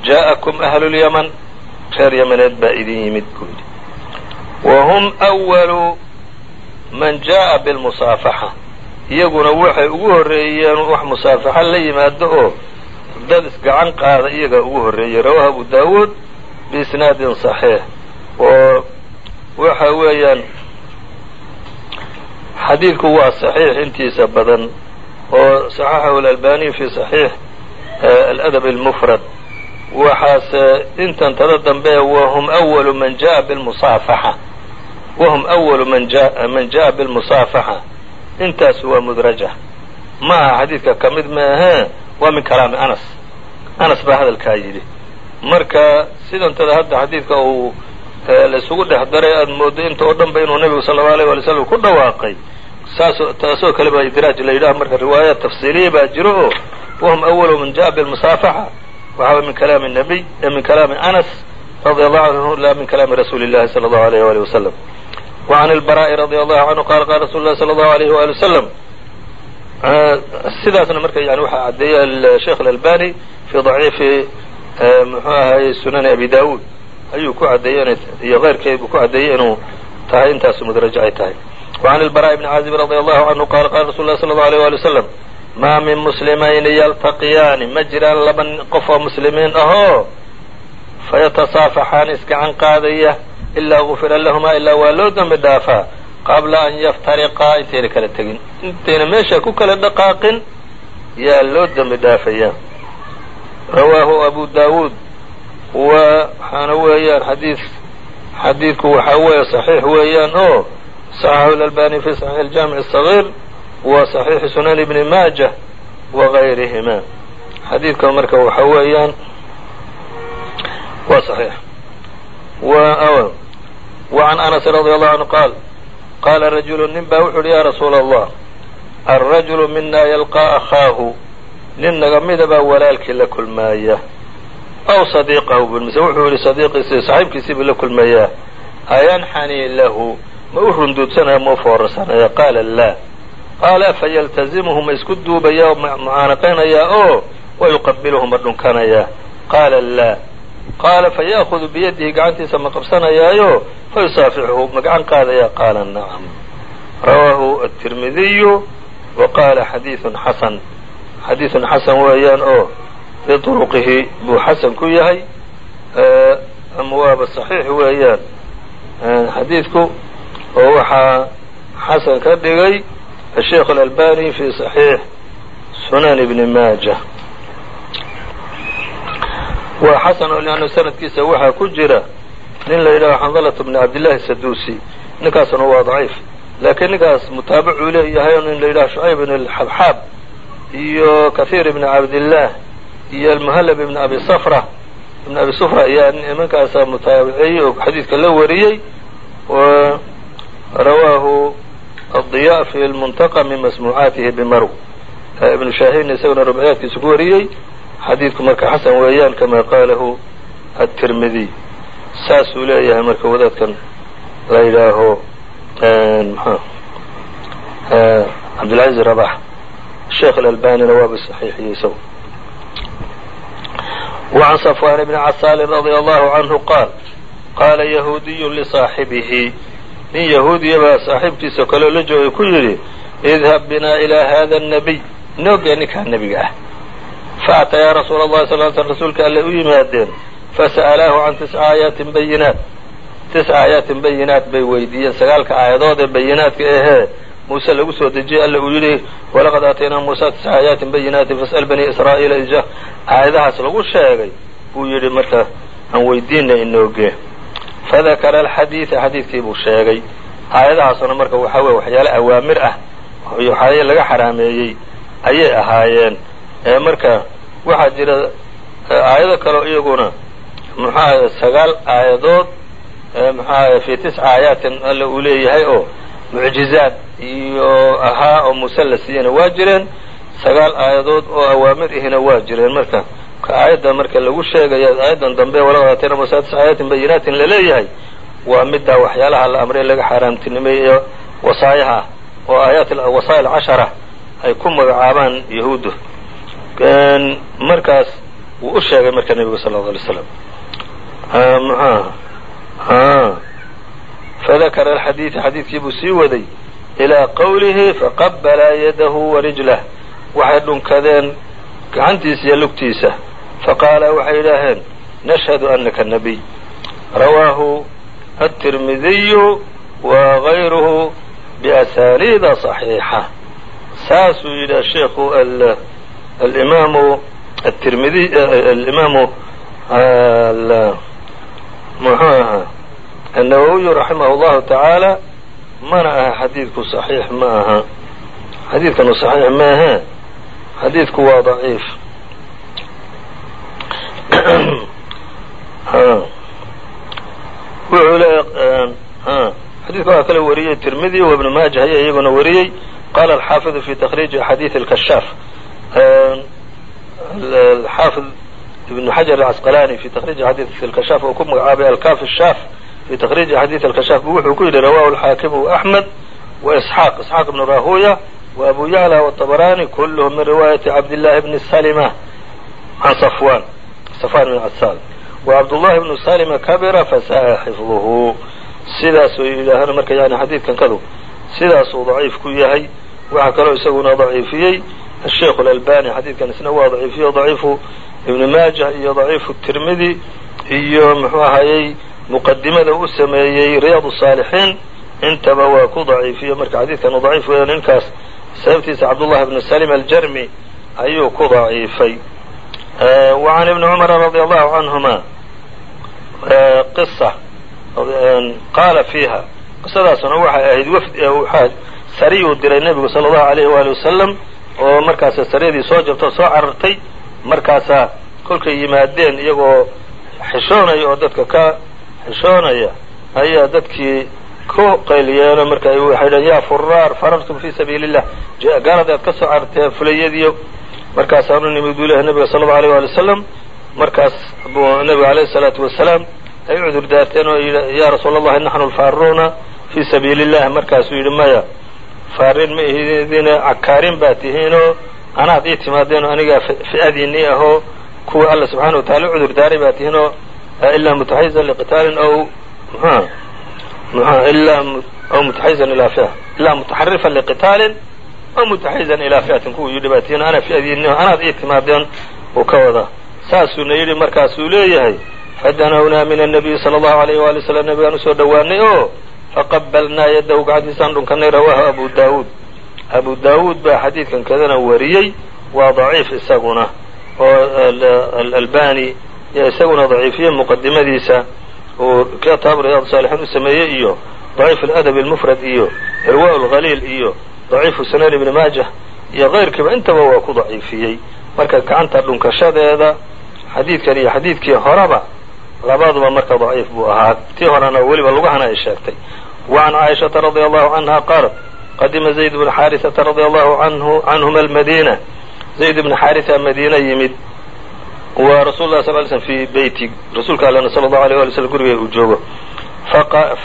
jaءakum ahlu lyaman reer yamaneed baa idin yimid buu yidhi wa hum walu man jaءa bilmusaafaxa iyaguna waxay ugu horreeyeen wax musaafaxa la yimaado oo dad isgacan qaada iyagaa ugu horreeyey rawahu abu daawuud biisnaadin صaxiix oo waxa weeyaan xadiidku waa صaxiix intiisa badan oo صaxaxahu اlalbaniy fi صaxiix aladab اlmufrad waxaase intan tada dambe wahum أwalu man jaءa bilmusaafaxa wahum أwalu man jaءa bilmusaafaxa intaas waa mudraja ma aha xadiidka ka mid maahee waa min kalaami anas anas baa hadalkaa yidhi marka sidantada hadda xadiidka uu laisugu dhex daray aad moodo inta oo dhan ba inuu nebigu sal aleyh waali slam ku dhawaaqay. Saasoo taasoo kale baa idraaj la yidhaha marka riwaayaad tafsiiliya baa jiro oo wahum awalu man jaءa bilmusaafaxa waxaaba min kalaami nabiy min kalaami anas radi allahu canhu la min kalaami rasuuli illahi sala allahu aleyh waali wasalam wa can ilbaraa'i radia allahu canhu qaala qaala rasulu llahi sala allahu aleyh waali wasalam sidaasna marka yani waxaa caddeeya sheikh alalbani fi daciifi muxuu ahaye ayuu ku caddeeyey iyo keyrkeed buu ku caddeeyey inuu tahay intaasu mudrajo ay tahay وعn الbrاء بن cازib رضي الله عnه qala qala rasul الlahi slى الlه عليه وaلي وsلم ma min muslimayni yltaqiyaani ma jiraan laba qof oo muslimiin ahoo fayatasaafaxaani isgacan qaadaya ilaa gufira lahumaa ilaa waa loo dembi dhaafaa qabla an yaftariqaa intayna kala tegin intayna meesha ku kala dhaqaaqin yaa loo dembi dhaafayaa rawaahu abu daawuud waxaana weeyaan xadiid xadiidku waxaa weeye صaxiix weeyaan oo صaxaxu اlalbani fi صaxiix اljaamiع الصaغيir wa صaxiixi sunan ibni maaja wagayrihima xadiidka marka waxaa weeyaan waa صaxiix وعn أنس رضي الله عنه qاal qاla رaجuل nin baa wuxu uhi ya rasuul الlah الرaجuل mina ylقىa أخaahu nin naga mida baa walaalkii la kulmaaya aw sadiiqahu bun mise wuxuu yihi sadiiqiisi saxiibkiisiibuu la kulmayaa ayanxanii lahu ma u runduudsanaya ma u foorarsanaya qaala laa qaala fayaltazimuhu ma isku duubayaa mucaanaqaynayaa oo wayuqabiluhu ma dhunkanayaa qaala laa qaala faya'hudu biyadihi gacantiisa ma qabsanayaayo fayusaafixuhu ma gacan qaadayaa qaala nacam rawaahu atirmidiyu wa qaala xadiiun xasan xadiiun xasan weeyaan oo biطuruqihi buu xasan ku yahay ama waaba صaxiix weeyaan xadiidku oo waxaa xasan ka dhigay الsheikh الألbani fi صaxiix sunan ibni maaja waa xasan oo lannu sanadkiisa waxaa ku jira nin la yidhaho xandalata bni cabdillahi saduusi ninkaasuna waa daciif laakiin ninkaas mutaabacuu leeyahay oo nin la yidhaho shucayb ibn alxabxaab iyo kahiir ibni cabdillaah iyo almuhallab ibn abi safra. Ibn abi sufra ayaa nimankaasa mutaabiciyey oo xadiidka la wariyey. Rawaahu adiya fi lmuntaqa min masmuucaatihi bimarw. Ibnu shaahiinna isaguna rubaciyaadkiisu ku wariyey. Xadiidku marka xasan weeyaan kamaa qaalahu aلtirmidiy saasuu leeyahay marka wadaadkan. La yidhaaho mxua cabdilcaziz rabax sheekh alalbanina waaba saxiixiyey isago وعn صفوان بن casاl رضي الله عnه qاal qaala yahuudiyu lisaaxibihi nin yahuudiya baa saaxiibkiisa kaloo la joogay ku yidhi idhab binaa ilىa hada النabiy noogee ninkaa nebiga ah faأtayaa rasuula الlahi sal sl rasuulka alle u yimaadeen fasa'alaahu can tisca aayaatin bayinaat tisca aayaatin bayinaat bay weydiiyeen sagaalka aayadood ee bayinaadka ahee muuse lagu soo dejiyey alla uu yidhi walaqad aataynaa muusa tisca aayaatin bayinaatin fas'al bani israa'iila ija aayadahaas lagu sheegay buu yidhi marka aan weydiina inooge fadakara alxadiida xadiidkii buu sheegay aayadahaasuna marka waxaa weye waxyaale awaamir ah waxyaale laga xaraameeyey ayay ahaayeen ee marka waxaa jira aayado kaleo iyaguna muxuaha sagaal aayadood muxuaha fi tisca aayaatin alla uu leeyahay oo mucjizaad iyo ahaa oo muuse la siiyana waa jireen. Sagaal aayadood oo awaamir ihina waa jireen. Marka aayadda marka lagu sheegaya aayaddan dambe walaqad aatayna muusa tisca aayaatin bayinaatin la leeyahay waa middaa waxyaalaha la amray laga xaaraamtinimeeye wasaayaha oo aayaat wasaaya alcashara ay ku magacaabaan yahuuddu. Markaas wuu u sheegay marka nebigu sal lla alay slam mxuha fadakara alxadiida xadiidkii buu sii waday ilaa qowlihi faqabalaa yadahu wa rijlah waxay dhunkadeen gacantiisa iyo lugtiisa faqaala waxay yidhaaheen nashhadu anaka nabiy rawaahu aلtirmidiyu wa gayruhu biasaniida صaxiixa saasuu yidhi sheikhu alimaamu atirmidiy alimaamu muxuu ahaa النawwiyu raximah اllahu tacaala mana aha xadiidku صaxiix ma aha xadiidkanu صaxiix ma ahee xadiidku waa ضaciif wuxuu le xadidka waxaa kale wariyey tirmidi w ibnu maaja ayaa iyaguna wariyey qala alxaafiظu fi takriiji axaadiiث اlkashaaf xaafid ibnu xajar acasqalani fi takriiji axadiiث اlkashaaf oo ku magacaabay alkaf shaaf fi taqriiji xadiid alkashaaf buu wuxuu ku yidhi rawahu alxaakimu axmed waisxaaq isxaaq ibnu rahuya wa abu yacla waطabaraani kulluhum min riwaayati cabdillahi bni salima can safwan safwan bin casaal wa cabdullahi bnu salima kabira fasaha xifduhu sidaas oo marka yani xadiidkan kadu sidaasuu daciif ku yahay waxaa kaloo isaguna daciifiyey asheikh alalbani xadiidkan isna waa daciifiye daciifu ibni maajah iyo daciifu tirmidi iyo muxuu ahayey muqadimada u sameeyey riyaadu saalixiin. Intaba waa ku daciifiyo marka xadiidkanu daciif weeya ninkaas sababtiisa cabdullahi bnu salim aljarmi ayuu ku daciifay. Wa can ibni cumara radi allahu canhuma qisa qaala fiiha. Qisadaasuna waxay ahayd wafd waxaa sariyuu diray nebigu sala allahu alayhi waali wasalam oo markaasa sariyadii soo jabtoo soo carartay markaasaa kolkay yimaadeen iyagoo xishoonaya oo dadka ka heshoonaya ayaa dadkii ku qayliyeeno marka waxay dhaheen yaa furaar farartum fii sabiili illah gaalad aad ka soo fulayadiyo. Markaasaanu nimid buu lehay nebiga sala allau aleyh waali wasalam markaas buu nebiga alayhi salaatu wasalaam ay cudur daarteen oo yidhi yaa rasuula allahi naxnu lfaaruuna fii sabiili illahi markaasuu yidhi maya faarin ma ihidine cakaarin baa tihiinoo anaad ii timaadeen oo anigaa fi'adiinii ahoo kuwa alla subxaana wa tacala cudur daaray baa tihiinoo ilaa mutaxayizan liqitaalin aw aw mutaxayizan ilaa fia ilaa mutaxarifan liqitaalin aw mutaxayizan ilaa fiatin kuwa yu dhibaatiyen ana fiadiin anaad ii timaadeen uu ka wada saasuuna yidhi markaasuu leeyahay fadanawnaa min annabiyi sala allahu alayh waali waslm nabigaan u soo dhawaanay oo faqabalnaa yadahu gacantiisaan dhunkanay rawaahu abu daawuud abu daawuud baa xadiidkan kadana wariyey waa daciif isaguna oo albani isaguna daciifiye muqadimadiisa uu kitaabu riyaad saalixiin u sameeyey iyo daciif aladab almufrad iyo irwa lkhaliil iyo daciifu sunan ibni maajah iyo kayrkiiba intaba waa ku daciifiyey. Marka gacanta dhunkashadeeda xadiidkan iyo xadiidkii horeba labaduba marka daciif buu ahaa. Tii horena weliba lugahana ay sheegtay. Wacan caaishata radia allahu canha qaalat qadima zayd bn xaarisata radia allahu canhuma almadiina. Zayd bnu xaarisa madiina yimid wa rasul lah sal sl fi beyti rasuulka allna sala allahu alيyه ali slm gurigeeda uu joogo.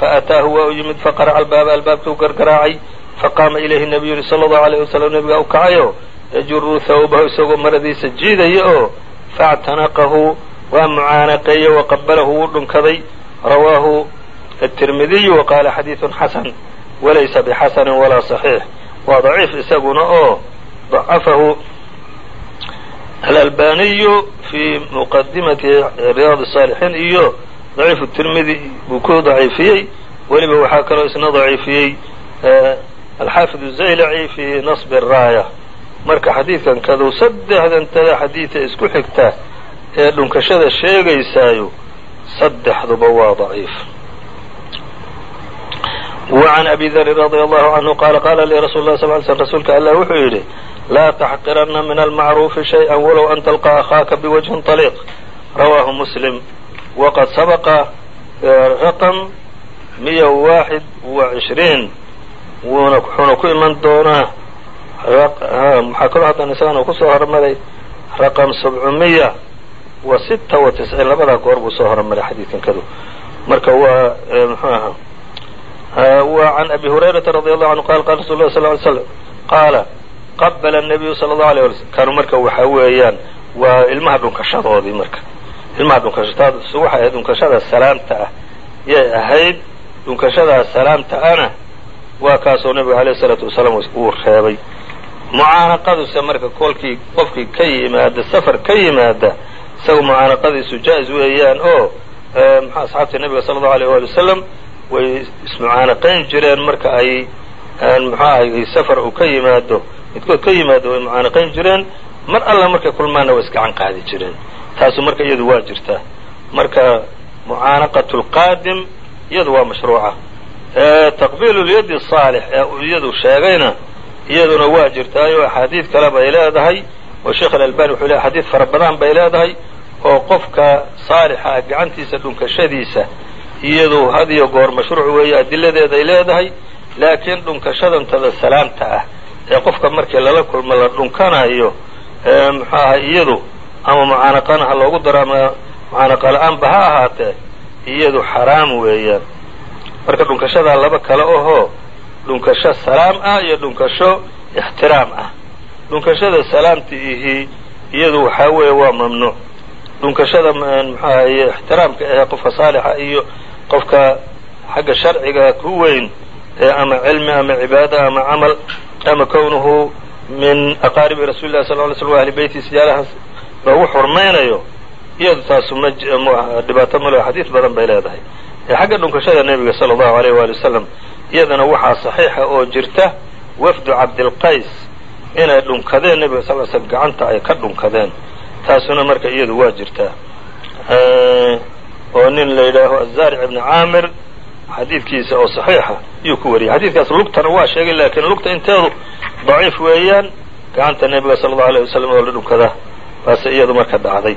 Faataahu waa u yimid faqaraca albaaba albaabka u gargaraacay. Faqaama ilayhi nabiyuni sal allahu alayh wasalam nebigaa u kacayo yajuru thawbahu isagoo maradiisa jiidaya oo factanaqahu waa mucaanaqeeye waqabalahu wuu dhunkaday. Rawaahu atirmidiyu waqaala xadiidun xasan walaysa bixasanin walaa saxiix. Waa daciif isaguna oo dacafahu alalbaniyu fii muqadimati riyaad الصaalixiin iyo ضaciifu tirmidi buu ku daciifiyey weliba waxaa kaloo isna daciifiyey alxaafid الzaylaci fii naصb الraaya marka xadiidkan kadu saddexdantada xadiida isku xigta ee dhunkashada sheegaysaayo saddexduba waa daciif وعn أbي dri رضي الله عnه qala qala lii rasul lah sl sl rasuulka allah wuxuu yidhi laa taxqirana min almacruufi shayئa walow an talqa akhaaka biwajhin طaliiq rawaahu muslim waqad sabaqa raqam miya waaxid wa cishriin wuuna wuxuuna ku iman doonaa maxaa kaloo haddan isagana ku soo hormaray raqam sabcumiya wa sita wa tisciin labadaa goor buu soo hormaray xadiidkan kadu marka waa mxuu ahaa wa can abi hurayrata radi allahu anhu qala qala rasul lah ly slm qaala qabla النabiyu slى الlه عليه وsلم kanu marka waxa weeyaan waa ilmaha dhunkashadoodii marka ilmaha dhunkashadaas waxay ahayd dhunkashada salaamta ah yay ahayd dhunkashadaa salaamta ana waa kaasoo nabigu عalيه الصلاaةu وaسلام uu reebay mucaanaqaduse marka kolkii qofkii ka yimaada safar ka yimaada isaga mucaanaqadiisu jaa-is weeyaan oo mxu asxaabta nebiga salى الlه عليه وaلي وسلم way ismucaanaqayn jireen marka ay muxuu ahay safar uu ka yimaado midkood ka yimaado way mucaanaqayn jireen. Mar alla markay kulmaanna way isgacan qaadi jireen. Taasu marka iyadu waa jirtaa marka mucaanaqatu lqaadim iyadu waa mashruuca. Taqbiilu lyadi saalix ee iyadu sheegayna iyaduna waa jirtaayo axaadiid kale bay leedahay. Oo sheekh alalbani wuxuu leey xadiid fara badan bay leedahay. Oo qofka saalixa ah gacantiisa dhunkashadiisa iyadu had iyo goor mashruuc weeye adiladeeday leedahay. Laakiin dhunkashadantada salaamta ah ee qofka markii lala kulmo la dhunkanayo muxuu ahay iyadu ama mucaanaqana ha loogu daro ama mucaanaqa la'aanba ha ahaatee iyadu xaraam weeyaan. Marka dhunkashadaa laba kale ohoo dhunkasho salaam ah iyo dhunkasho ixtiraam ah. Dhunkashada salaamta ihi iyadu waxaa weeye waa mamnuuc dhunkashada muxuu ahaye ixtiraamka ahee qofka saalixa iyo qofka xagga sharciga ku weyn ee ama cilmi ama cibaada ama camal ama kownuhu min aqaaribi rasuuli lahi sal ly slm ahli beyti siyaalahaas loogu xurmaynayo iyadu taasu ma dhibaato malo xadiid badan bay leedahay. Ee xagga dhunkashada nebiga sala allahu alayh waali wasalam iyadana waxaa saxiixa oo jirta wafdu cabdilqays inay dhunkadeen nebiga sal slm gacanta ay ka dhunkadeen. Taasuna marka iyadu waa jirtaa. Oo nin la yidhaaho azaric ibni caamir xadiidkiisa oo saxiixa yuu ku wariyay xadiidkaas lugtana waa sheegay laakiin lugta inteedu daciif weeyaan. Gacanta nebiga sala allahu alayh wasalam oo la dhunkadaa baase iyadu marka dhacday.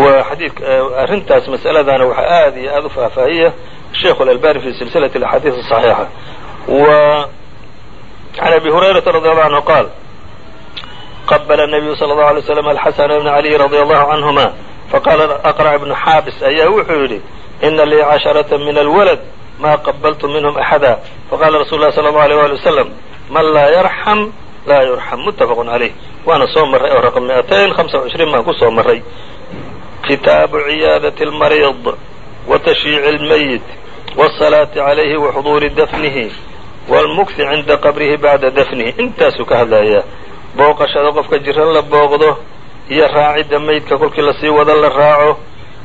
Wa xadiid arrintaas mas'aladana waxaa aad iyo aada u faahfaahiya. Sheikhu alalbani fi silsilati alaxaadiis asaxiixa wa can abi hurayrata radi allahu canhu qaal qabala nabiyu sala allahu alay slam alxasana bna caliy radi allahu canhuma faqaala aqrac ibnu xaabis. Ayaa wuxuu yidhi ina lii casharata min alwalad ma qabaltu minhm axada faqala rasul lah sala allahu alيyh wali wasalam man laa yarxam laa yurxam muttafaqun calayh waana soo marray oo raqam miatayn hamsa وcishriin baan ku soo marray kitaabu ciyaadati اlmariid wa tashyiici اlmayit wالsalaati calayhi wa xuduuri dafnihi wاlmukhi cinda qabrihi bacda dafnihi intaasuu ka hadlayaa booqashada qofka jiran la booqdo iyo raacidda maydka kolkii lasii wado la raaco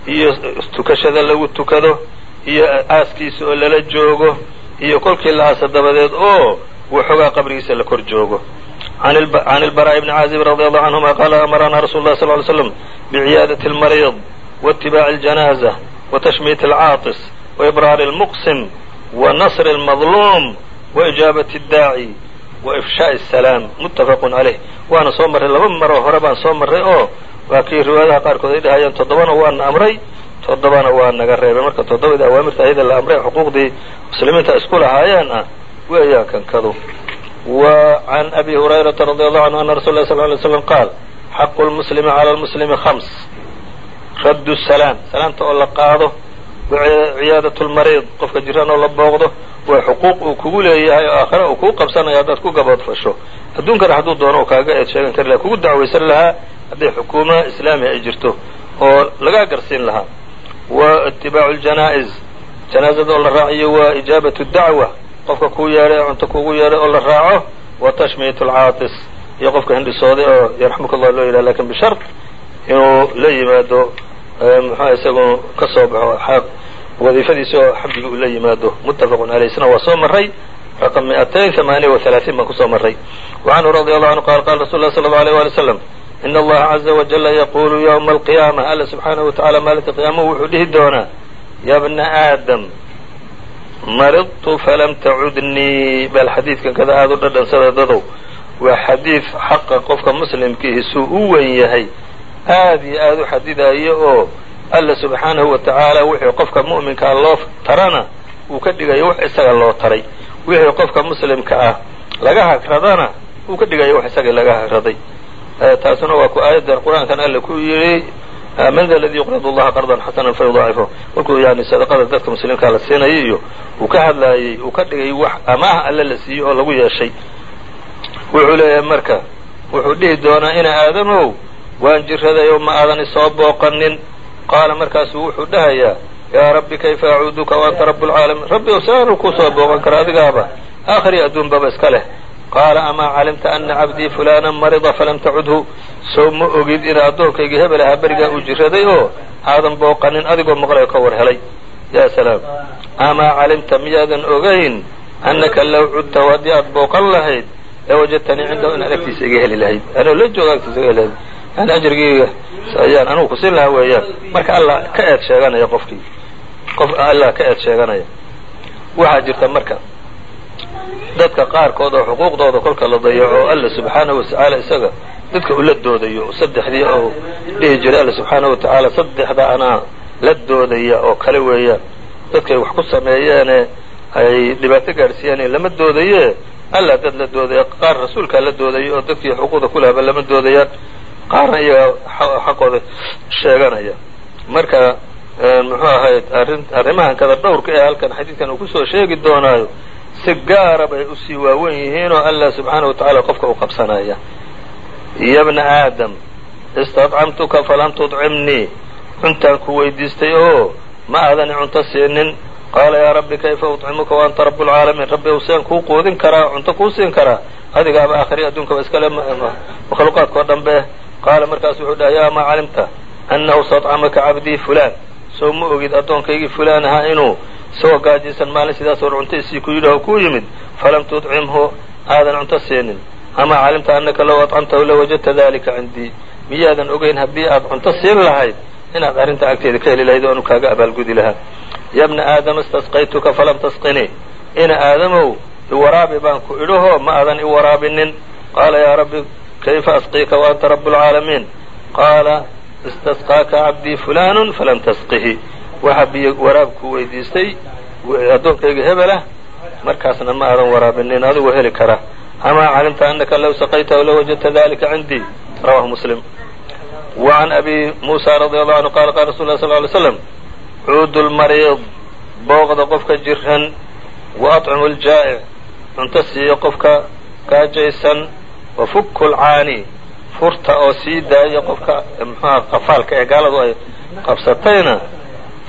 iyo tukashada lagu tukado iyo aaskiisa oo lala joogo iyo kolkii la aasa dabadeed oo waxoogaa qabrigiisa la kor joogo. Can ilbaraa'i bni caazib radi allahu canhuma qaala amaranaa rasulu lah sal ly slam biciyaadati almariid waitibaaci aljanaaza wa tashmiiti alcaatis wa ibraari almuqsim wa nasri almadluum wa ijaabati addaaci wa ifshaa'i asalaam muttafaqun caleyh waana soo marray laba maroo hore baan soo marray waa kii riwaayadaha qaarkood ay dhahayeen toddobana waana amray toddobana waa naga reebay. Marka toddobadii awaamirta ayada la amray xuquuqdii muslimiinta isku lahaayeen ah weeyaan kankadu. Wa can abi hurayrata radi allahu canhu ana rasul lah sl lay slam qaal xaqu lmuslimi cala lmuslimi hams raddu salaam. Salaamta oo la qaado waciyaadat lmariid qofka jiran oo la booqdo waa xuquuq uu kugu leeyahay oo aakhare uu kuu qabsanaya haddaad ku gaboodfasho. Adduunkana hadduu doono u kaaga eed sheegan kari laha kugu dacwaysan lahaa hadday xukuuma islaamiya ay jirto oo lagaa garsiin lahaa wa itibaacu ljanaa'iz. Janaazada oo la raaciyo waa ijaabatu dacwa. Qofka kuu yeedhay ee cunto kuugu yeedhay oo la raaco wa tashmiyat alcaatis iyo qofka hindhisooday oo yarxamuka allah loo yidhaha laakiin bishart inuu la yimaado muxua isagu ka soo baxo wadiifadiisa oo xamdiga uu la yimaado. Muttafaqun aleyh isna waa soo maray raqam miatayn amaaniya wa halaaثiin baan ku soo maray wa canhu radi allahu anhu qala qala rasul sala allau alيyh wali slam in allaha caza wajala yaqulu ywma alqiyaama alla subxaanahu watacala maalinta qiyaamahu wuxuu dhihi doonaa ya bna aadam maridtu falam tacudnii bal xadiidkan kada aada u dhadhansada dadow waa xadiid xaqa qofka muslimkiihi suu u wen yahay aad iyo aada u xadidayo oo alla subxaanahu wa tacaala wixii qofka mu'minkaa loo tarana uu ka dhigayo wax isaga loo taray wixii qofka muslimka ah laga hagradana uu ka dhigayo wax isagii laga hagraday taasuna waa ku aayaddan qur'aankan alle ku yidhi man da ladii yuqridu allaha qardan xasanan fayudaacifu markuu yani sadaqada dadka muslimkaa la siinayo iyo uu ka hadlaayey uu ka dhigay wax amaah alle la siiyey oo lagu yeeshay wuxuu leeyahay marka wuxuu dhihi doonaa ina aadamow waan jiradayo ma aadan isoo booqanin. Qaala markaasuu wuxuu dhahayaa yaa rabbi kayfa acuuduka wa anta rabu lcaalamiin rabbi o saanu ku soo booqan kara adigaaba aakhiri adduunbaba iska leh qaala amaa calimta ana cabdii fulana marida falam tacudhu sow ma ogid in addoonkaygii hebel ahaa berigaa uu jiraday oo aadan booqanin adigoo maqlayo ka war helay salaam amaa calimta miyaadan ogayn annaka low cudtahu haddii aad booqan lahayd lawajadtanii cindahu inaad agtiisa iga heli lahayd anoo la jooga agtiisa iga heli lahayd yani ajrigeyga ayaan anugu kusin lahaa weeyaan marka allah ka eed sheeganaya qofkii qof allah ka eed sheeganaya waxaa jirta marka dadka qaarkood oo xuquuqdooda kolka la dayaco alla subxaanahu watacaala isaga dadka ula doodayo saddexdii oo dhihi jiray alla subxaanahu watacaala saddexda anaa la doodaya oo kale weeyaan dadkay wax ku sameeyeene ay dhibaato gaadhsiiyeen lama doodaye alla dad la doodaya qaar rasuulkaa la doodaya oo dadkii xuquuqda ku lahaba lama doodayaan qaarna iyaga xaqooda sheeganaya. Marka muxuu ahayd arrin arrimahan kada dhowrka ee halkan xadiidkan uu ku soo sheegi doonaayo si gaara bay u sii waawen yihiinoo allah subxaanahu watacaala qofka u qabsanaya. Ya bna aadam istadcamtuka falam tudcimnii cuntaan ku weydiistay oo ma aadani cunto siinin. Qaala yaa rabbi kayfa uطcimuka wa anta rabu lcaalamiin rabbi ow seen kuu quudin karaa cunto kuu siin karaa. Adigaaba aakhiri adduunkaba iskale makhluuqaadkao dhanbe. Qaala markaasu wuxuu dhahay yaa maa calimta annahu stacamaka cabdii fulaan. Sow ma ogid addoonkaygii fulaan ahaa inuu isagoo gaajaysan maalin sidaas war cunto isii ku yidhaho kuu yimid falam tudcimhu aadan cunto siinin amaa calimta annaka low acamtahu lawajadta dalika cindii miyaadan ogeyn haddii aad cunto siin lahayd inaad arrinta agteeda ka heli lahayd o anu kaaga abaalgudi lahaa. Ya bna aadama istasqaytuka falam tasqinii ina aadamow iwaraabi baan ku idhaho ma aadan iwaraabinin qaala yaa rabbi kayfa asqiika wa anta rabu lcaalamiin qaala istasqaaka cabdii fulaanu falam tasqihi waxa biyo waraabku weydiistay addoonkayga hebelah markaasna ma aadan waraabinin adigoo heli kara. Amaa calimta anaka low saqaytahu lawajadta dalika cindii rawahu muslim. Wa can abi muusa radi allahu anhu qala qala rasul lah sal ly slam cuudu lmariid booqda qofka jiran wa aطcimu ljaa'ic cunto siiyo qofka gaajaysan wa fuku lcaani furta oo sii daaya qofka mxuha qafaalka ee gaaladu ay qabsatayna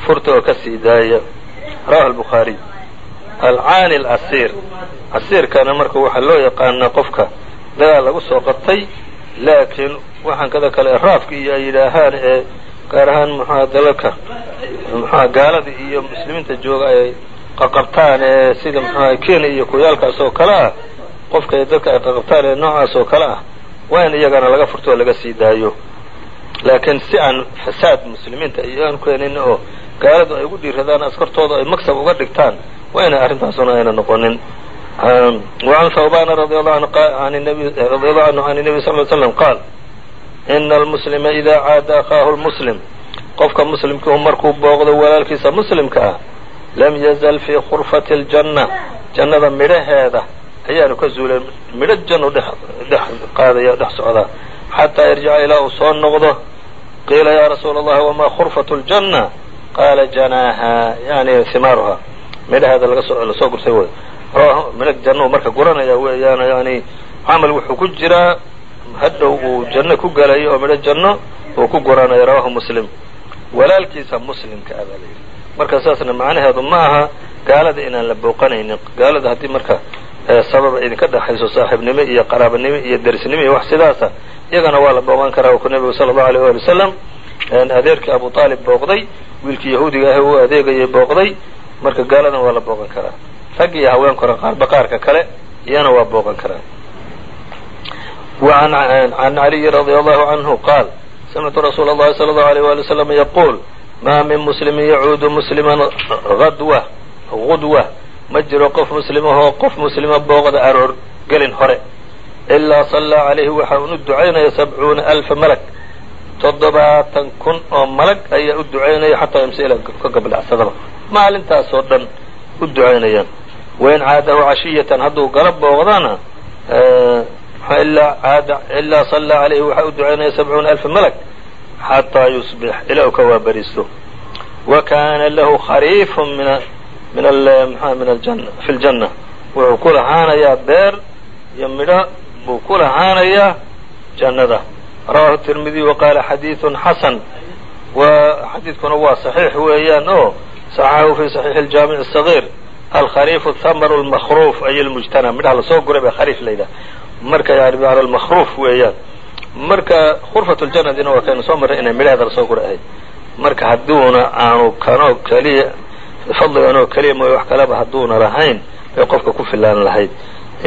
furta oo ka sii daaya. Rawahu albukhaariy alcaani alcasiir casiirkana marka waxaa loo yaqaanaa qofka dagaal lagu soo qabtay laakiin waxaan kada kale raafka iyo ay yidhaahaan ee gaar ahaan muxuha dalalka muxuha gaalada iyo muslimiinta jooga ay qaqabtaan ee sida muxuha kenya iyo kuyaalkaas oo kale ah qofka dadka ay qaqabtaan ee noocaas oo kale ah waa in iyagana laga furto oo laga sii daayo. Laakiin si aan fasaad muslimiinta iyo aan keenin oo gaaladu ay ugu dhiiradaan askartooda ay maksab uga dhigtaan waa inay arrintaasuna ayna noqonin وعn ثوbاn رضي الله عنه عن النبي صلى اه عليه وسلم qاal إن المسلمa إذا cاada أخاaه المسلم qofka مسلمkiihu markuu booqdo walaalkiisa مسلمka ah lam yزل في khرفة الجنة jannada midhaheeda ayaanu ka zuulay midho jannu dhex dhex qaadaya dhex socdaa xataa yarjica ilaa uu soo noqdo qiila yaa rasuula allahi wamaa khurfatu ljanna qaala janaaha yani himaaruha midhaheeda la soo gurtay wey midho jannu marka guranaya weeyaan yani camal wuxuu ku jiraa hadhow uu janno ku gelayo oo midho janno uu ku guranayo rawahu muslim walaalkiisa muslimka ah baa layidhi marka saasna macnaheedu ma aha gaalada inaan la booqanaynin gaalada haddii marka sababa idinka dhexayso saaxiibnimo iyo qaraabanimo iyo derisnimo iyo wax sidaasa iyagana waa la booqan karaa ku nebigu sala allahu aleyh waali wasalam adeerkii abu aalib booqday wiilkii yahuudiga ahi uu adeegayay booqday marka gaaladan waa la booqan karaa rag iyo haweenkora qaarba qaarka kale iyana waa booqan karaa وعn عaliyi radي allahu عanhu qaal samictu rasuula اllahi salى اllahu alيyh wali wslam yaquul ma min muslimi yacuudu muslima adw gudwa ma jiro qof muslimahoo qof muslima booqda aroor gelin hore ilaa صallaa calayhi waxa un u ducaynaya sabcuuna alfa malag toddobaatan kun oo malag ayaa u ducaynaya xataa yamse ilaa ka gabdhacsadaba maalintaasoo dhan u ducaynayaan wain caadahu cashiyatan hadduu gala booqdana ilaa صallaa calayhi waxaa u ducaynaya sabcuuna alfa malag xataa yusbix ilaa u ka waabariisto wa kaana lahu khariifu min min min aljanna fi ljanna wuxuu ku lahaanayaa beer iyo midho buu ku lahaanayaa jannada rawahu tirmidiy wa qaala xadiiثun xasan wa xadiidkuna waa صaxiix weeyaan oo صaxaxahu fi صaxiixi اljaamiع الصaغيir alkhariifu hamr اlmakruuf ay lmujtana midhaha lasoo guray baa khariif la yidhaha marka yani bimacna almakruuf weeyaan marka khurfat ljannadina waa kaynu soo marray inay midhaheeda lasoo guray ahayd marka hadduuna aanu kanoo keliya fadliganoo keliya mooye wax kaleba hadduuna lahayn bay qofka ku filaan lahayd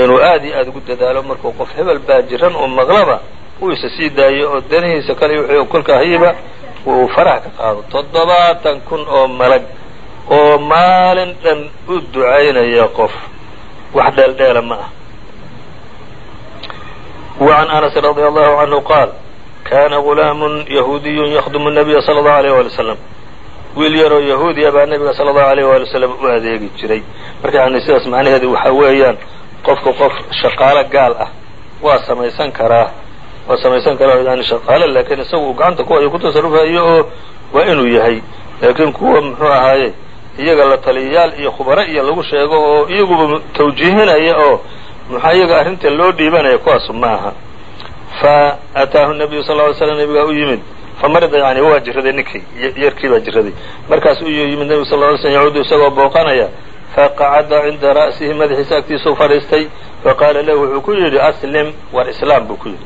inuu aad iyo aad ugu dadaalo markuu qof hebel baa jiran oo maqlaba uu isa sii daayo oo danihiisa kale wixii kolka hayiba uu faraha ka qaado toddobaatan kun oo malag oo maalin dhan u ducaynaya qof wax dheeldheela ma ah وعn أنس رضي الله عنه qاal kana غulaaم yahuudiy ykdm النabiya slى الlه عليه وaلي وsلم wiil yaroo yahuudiya baa nebiga salى الlaه عليه وaلي وsلم u adeegi jiray marka yani sidaas macnaheedu waxa weeyaan qofka qof shaqaalo gaal ah waa samaysan karaa waa samaysan karaa yani shaqaalo laakiin isaga uu gacanta ku hayo ku tasarufayo oo waa inuu yahay. Laakiin kuwa muxuu ahaaye iyaga la taliyayaal iyo khubaro iyo lagu sheego oo iyaguba tawjiihinaya oo maxaa iyaga arrinta loo dhiibanaya kuwaasu ma aha. Fa ataahu nabiyu sal ly slam nabigaa u yimid. Famarida yani waa jiraday ninkii yarkii baa jiraday markaas u yimid nebigu sal ly slm isagoo booqanaya faqacada cinda ra'sihi madaxiisa agtiisuu fadhiistay faqaala lahu wuxuu ku yidhi aslim war islaam buu ku yidhi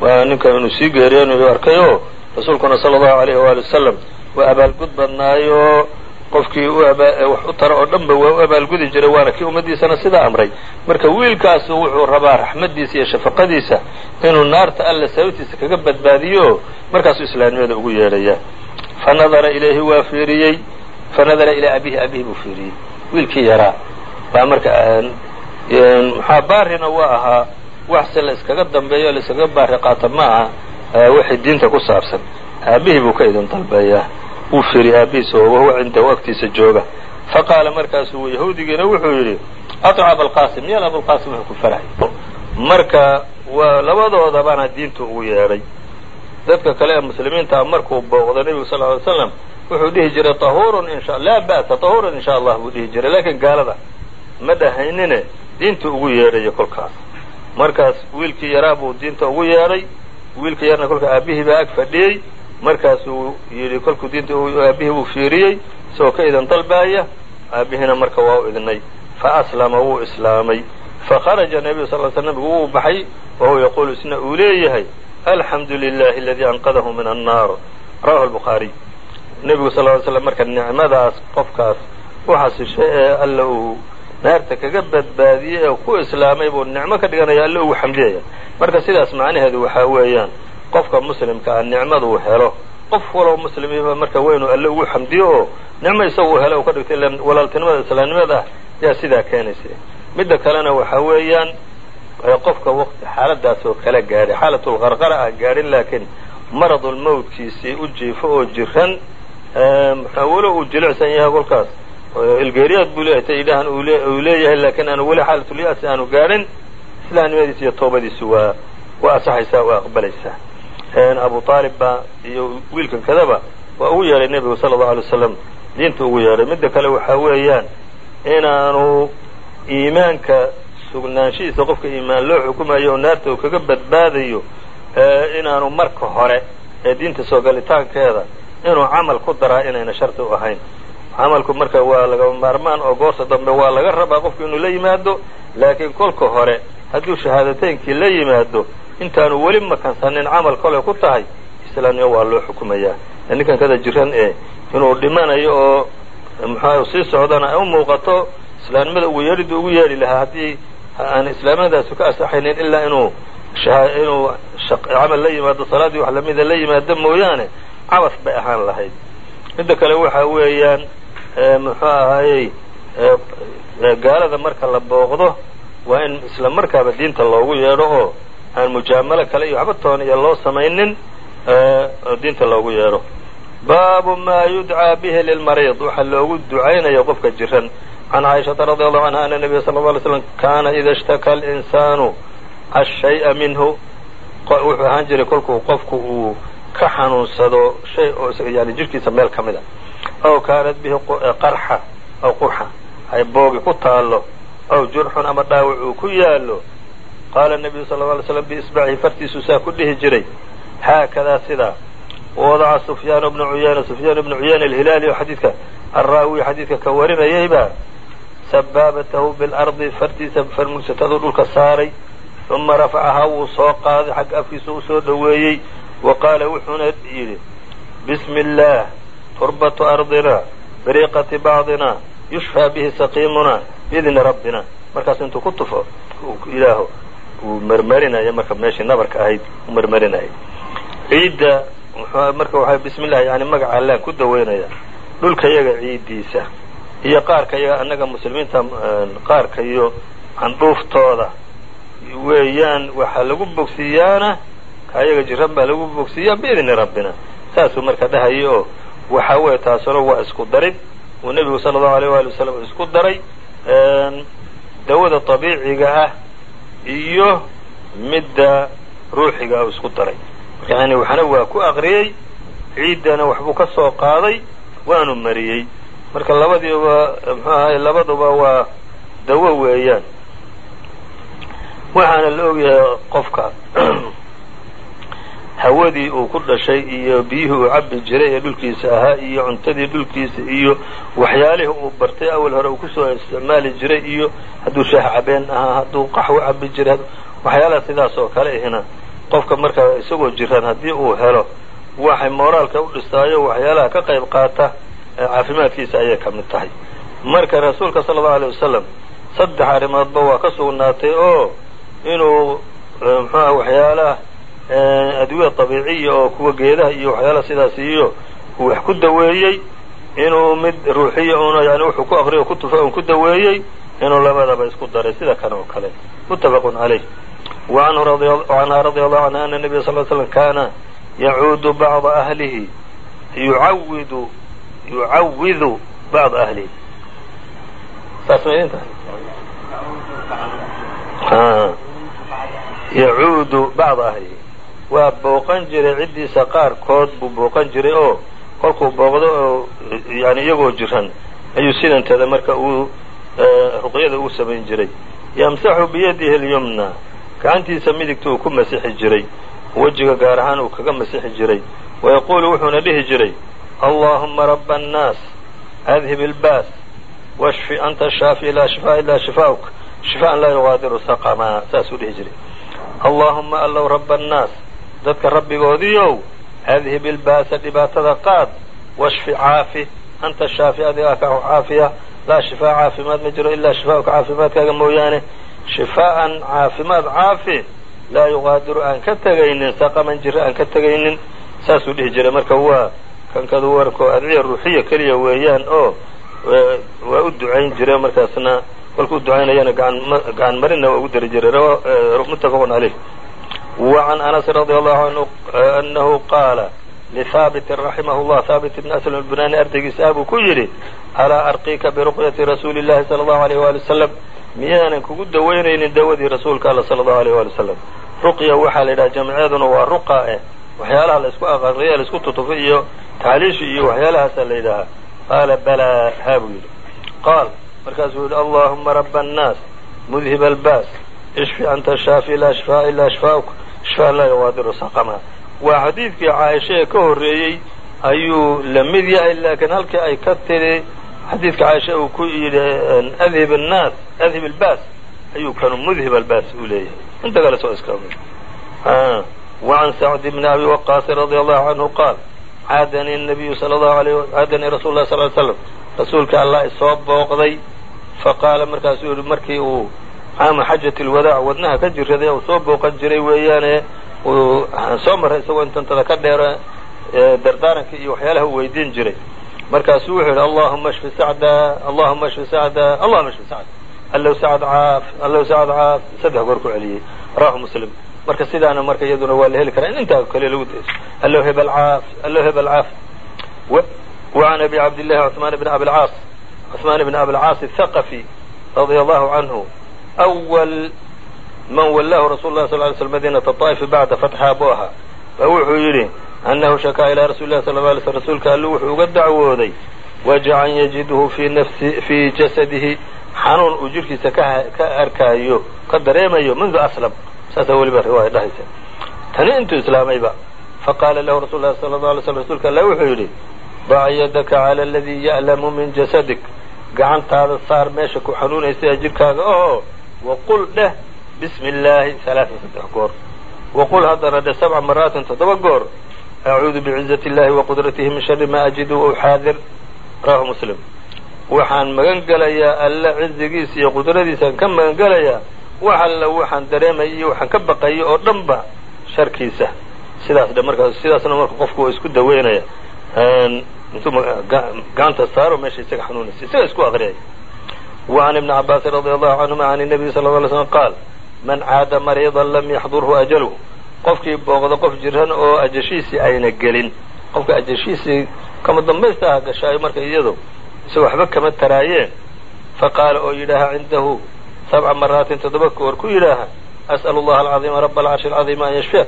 ninkan inuu sii geeriyanayu arkay oo rasuulkuna sala allahu alayhi waali wasalam waa abaalgud badnaayo qofkii wax u tara oo dhanba waa u abaalgudi jiray waana kii ummaddiisana sidaa amray. Marka wiilkaasu wuxuu rabaa raxmaddiisa iyo shafaqadiisa inuu naarta alla sababtiisa kaga badbaadiyo markaasuu islaamnimada ugu yeedhaya fa nadara ilayhi waa fiiriyey. Fa nadara ilaa abihi abihi buu fiiriyey. Wiilkii yaraa. Baa marka maxaa baarina waa ahaa waxse la iskaga dambeeyo la iskaga baari qaata ma aha wixii diinta ku saabsan. Aabihii buu ka idin dalbeeyaa. Wuu fiiri aabihiisa oo wahuwa cindahu agtiisa jooga. Faqaala markaasuu yahuudigiina wuxuu yidhi aطc abalqasim yeel abulqasim wuxuu ku farahay. Marka waa labadoodabana diintu ugu yeedhay. Dadka kale ee muslimiinta markuu booqdo nebigu sal ly slam wuxuu dhihi jiray tahurun insha laa ba'sa tahurun insha allah buu dhihi jiray. Laakiin gaalada ma dhahaynine diintu ugu yeedhayo kolkaas markaas wiilkii yaraa buu diinta ugu yeedhay wiilkii yarna kolka aabihii baa ag fadhiyey markaasuu yidhi kolkuu diinta aabihii buu fiiriyey isagoo ka idan dalbaaya. Aabihiina marka waa u idnay fa aslama wuu islaamay. Fakharaja nebiyu sal l sl nebigu wuu baxay wahuwa yaquulu isna uu leeyahay alxamdu lilahi aladii anqadahu min annaar. Rawahu lbukhaariy nebigu sal ly slam marka nicmadaas qofkaas u xasishay ee alla uu naarta kaga badbaadiyey ee ku islaamay buu nicmo ka dhiganaya alle ugu xamdiyaya marka sidaas macnaheedu waxaa weeyaan qofka muslimka ah nicmaduu helo. Qof waloo muslimiiba marka weynu alle ugu xamdiyo oo nicmo isagu helo u ka dhigto ila walaaltinimada islaamnimada ah yaa sidaa keenaysa. Midda kalena waxaa weeyaan qofka waqti xaaladaas oo kala gaadhay xaalatulqarqara ah gaadhin laakiin maradulmawtkiisii u jiifo oo jiran walo uu jilicsan yahay kolkaas ilgeeriyaad buu leeyahay ta yidhaahan uu leeyahay laakiin aanu weli xaalatulyaasi aanu gaadhin islaamnimadiisa iyo toobadiisu waa waa asaxaysaa waa aqbalaysaa. Abu aalib baa iyo wiilkan kadaba waa ugu yeedhay nebigu sala allau alay wasalam diinta ugu yeedhay midda kale waxaa weeyaan inaanu iimaanka sugnaanshihiisa qofka iimaan loo xukumayo oo naarta uu kaga badbaadayo inaanu marka hore ee diinta soo galitaankeeda inuu camal ku daraa inayna shardi u ahayn camalku marka waa lagama maarmaan oo goorta dambe waa laga rabaa qofku inuu la yimaado laakiin kolka hore hadduu shahaadateynkii la yimaado intaanu weli makansanin camal kole ku tahay islaamnimo waa loo xukumayaa. Ninkan kada jiran ee inuu dhimanayo oo muxua sii socdana ay u muuqato islaamnimada ugu yeedhiduu ugu yeedhi lahaa haddii aan islaamnimadaasi ka asaxaynin ilaa inuu inuu camal la yimaado salaaddii wax lamida la yimaado mooyaane cabas bay ahaan lahayd. Midda kale waxa weeyaan muxuu ahaayey gaalada marka la booqdo waa in isla markaaba diinta loogu yeedho oo aan mujaamalo kale iyo waxba toona loo samaynin diinta loogu yeedho. Baabu ma yudcaa bihi lilmariid waxaa loogu ducaynaya qofka jiran. Can caaishaةa radi allahu canha ana nabiya sala اla alay slam kaana ida ishtaka alinsaanu ashay'a minhu. Wuxuu ahaan jiray kolkuu qofku uu ka xanuunsado shay oo yani jidhkiisa meel ka mid a aw kaanat bihi qarxa aw qurxa ay boogi ku taallo aw jurxun ama dhaawac uu ku yaallo qaala nabiyu sal lla alay slam biisbacihi fartiisuu saa ku dhihi jiray haakadaa sidaa wadaca sufyaan bnu cuyayna sufyaan bnu cuyayna alhilaali oo xadiidka arraawi xadiidka ka warinayayba sabaabatahu bilardi fartiisa farmugsataduu dhulka saaray uma rafacahaa wuu soo qaaday xagga afkiisa u soo wa qaala wuxuuna yidhi bismi illaah turbatu ardina bariiqati bacdina yushfaa bihi saqiimuna biidni rabbina markaas intuu ku tufo ilaaho wuu marmarinaya marka meeshii nabarka ahayd u marmarinaya ciidda marka waxa bismi llah yani magaca allaan ku daweynaya dhulka yaga ciiddiisa iyo qaarka yaga annaga muslimiinta qaarka iyo candhuuftooda weeyaan waxaa lagu bogsiiyaana kaayaga jiran baa lagu bogsiiyaa biidni rabbina saasuu marka dhahayo oo waxa weeye taasuna waa isku darid uu nebigu sala allahu aleyh waali wasalam isku daray dawada طabiiciga ah iyo midda ruuxiga u isku daray. Yani waxna waa ku aqriyey ciiddana waxbuu ka soo qaaday waanu mariyey. Marka labadiiba mxuu ahay labaduba waa dawo weeyaan. Waxaana la ogyahay qofka hawadii uu ku dhashay iyo biyihii uu cabbi jiray ee dhulkiisa ahaa iyo cuntadii dhulkiisa iyo waxyaalihii uu bartay awal hore uu ku soo isticmaali jiray iyo hadduu shaah cabeen ahaa hadduu qaxwo cabbi jiray waxyaalaha sidaas oo kale ihina qofka marka isagoo jiran haddii uu helo waxay mooraalka u dhistaayo waxyaalaha ka qayb qaata caafimaadkiisa ayay ka mid tahay. Marka rasuulka sala allau alay wasalam saddex arrimoodba waa ka sugnaatay oo inuu muxuuha waxyaalaha adwiya abiiciya oo kuwa geedaha iyo waxyaala sidaas iyo uu wax ku daweeyey inuu mid ruuxiya uuna yani wuxuu ku aqriyo ku tufa un ku daweeyey inuu labadaba isku daray. Sida kan oo kale. Muttafaqun calayh wacanhaa radia allahu canha ana nebiya sal l slam kaana yacuudu bacda ahlihi. Yuawidu yucawidu bacda ahlihi. Saas ma idin tahay ah. yacuudu bacda ahlihi waa booqan jiray ciddiisa qaarkood buu booqan jiray oo kolkuu booqdo oo yani iyagoo jiran. Ayuu sidanteeda marka uu ruqyada uu samayn jiray. Yamsaxu biyadihi اlyumna gacantiisa midigta uu ku masixi jiray. Wejiga gaar ahaan uu kaga masixi jiray. Wayaquulu wuxuuna dhihi jiray allaahuma raba annaas adhib ilbaas washfi anta shaafi laa shifaa ilaa shifaa'uk. Shifaan laa yugaadiru saqama saasuu dhihi jiray. Allaahuma allow raba annaas dadka rabbigoodiiow adhib ilbaasa dhibaatada qaad washfi caafi anta shaafi adigaa caafiya laa shifaa caafimaad ma jiro ilaa shifaa'uka caafimaadkaaga mooyaane. Shifaa'an caafimaad caafi laa yugaadiru aan ka tegaynin saqaman jiro aan ka tegaynin saasuu dhihi jiray marka waa kankadu warko adciya ruuxiya keliya weeyaan oo waa u ducayn jire markaasna kolkuu ducaynayana gacan marinna waa ugu dari jiray muttafaqun caleyh can anas radi allahu anhu anahu qaala lihaabitin raximahu llah haabit ibn aslam albunani ardaygiisa ah buu ku yidhi alaa arqiika biruqyati rasuuli llahi sala allahu alayh waali wasalam miyaanan kugu dawaynaynin dawadii rasuulka alla sala allahu alayh waali wasalam ruqya waxaa la yidhaha jamceeduna waa ruqa eh waxyaalaha la isku aqriya la isku tutufo iyo taxliishi iyo waxyaalahaasa la yidhaahaa qaala balaa haa buu yidhi qaal markaasuu yidhi allahuma raba annaas mudhib albaas ishfi anta shaafi laa shifaa ilaa shifaauk shifaa laa yuqaadiru saqama. Waa xadiidkii caaisha ee ka horreeyey ayuu la mid yahay laakiin halkii ay ka tiri xadiidka caaisha uu ku yidhi adhib annaas adhib albaas ayuu kanu mudhib albaas uu leeyahay. Inta kale soo iska mid wacan sacdi bni abi waqaasi radia allahu canhu qaal caadanii nabiyu sala allahu alayh caadanii rasul lah sal ly slam rasuulka allah isoo booqday faqaala markaasuu yidhi markii uu caama xajaة الwadاع wadnaha ka jiraday uu soo booqan jiray weeyaane uu soo maray isagoo intantada ka dheero dardaarankii iyo waxyaalaha u weydiin jiray markaasuu wuxuu yidhi allahuma shfi sacda allahuma shfi sacda allahuma shfi sacda allow sacd caaf allow sacd caaf saddex goor ku celiyey rawahu muslim marka sidaana marka iyaduna waa la heli karaa in intaa kale lagu dayso allow heb alcaaf allow heb alcaaf وعn abi cabdillahi cثmaan bn abi lcaas cثmaan bn abi lcaas الthaqفي radia allahu canhu أwl man wallahu rasul lah sl ly sl madinata طaa'ifi bacda fatxaa buu ahaa ba wuxuu yidhi annahu shakaa ilaa rasuli lah sal ه alay sl rasuulka allu wuxuu uga dacwooday wajacan yajidhu fii jasadihi xanuun uu jidhkiisa ka arkaayo ka dareemayo mundu aslam saasaa weliba riwaaya dhahaysa tani intuu islaamayba faqaala lahu rasul lah sala lla alay slam rsulka allah wuxuu yidhi dac yadaka cala aladii ya'lamu min jasadik gacantaada saar meesha ku xanuunaysa ee jidhkaaga oo waqul dheh bismi illaahi alaaan saddex goor waqul haddana dheh sabca maraatin toddoba goor acuudu bicizati illahi waqdratihi min shari ma ajidu uxaadir rawahu muslim waxaan magan gelayaa cizigiisa iyo qudradiisaan ka magan wax alla waxaan dareemaya iyo waxaan ka baqayo oo dhan ba sharkiisa sidaas dhe markaas sidaasna marka qofku waa isku daweynaya intuu gacanta saaro meesha isaga xanuunaysa isaga isku aqriyay وعn iبni cabaasin radي allahu canهuma can الnabiy sal ه alay slm qaal man caada mariidan lam yaxdurhu ajalhu qofkii booqda qof jiran oo ajashiisii ayna gelin qofka ajashiisii kama dambaysta ah gashaayo marka iyado isagoo waxba kama taraayeen faqaala oo yidhaaha cindahu sabca maraatin toddoba goor ku yidhaaha as'l اllaha alcaظiima raba alcarshi alcaظiima an yashfiak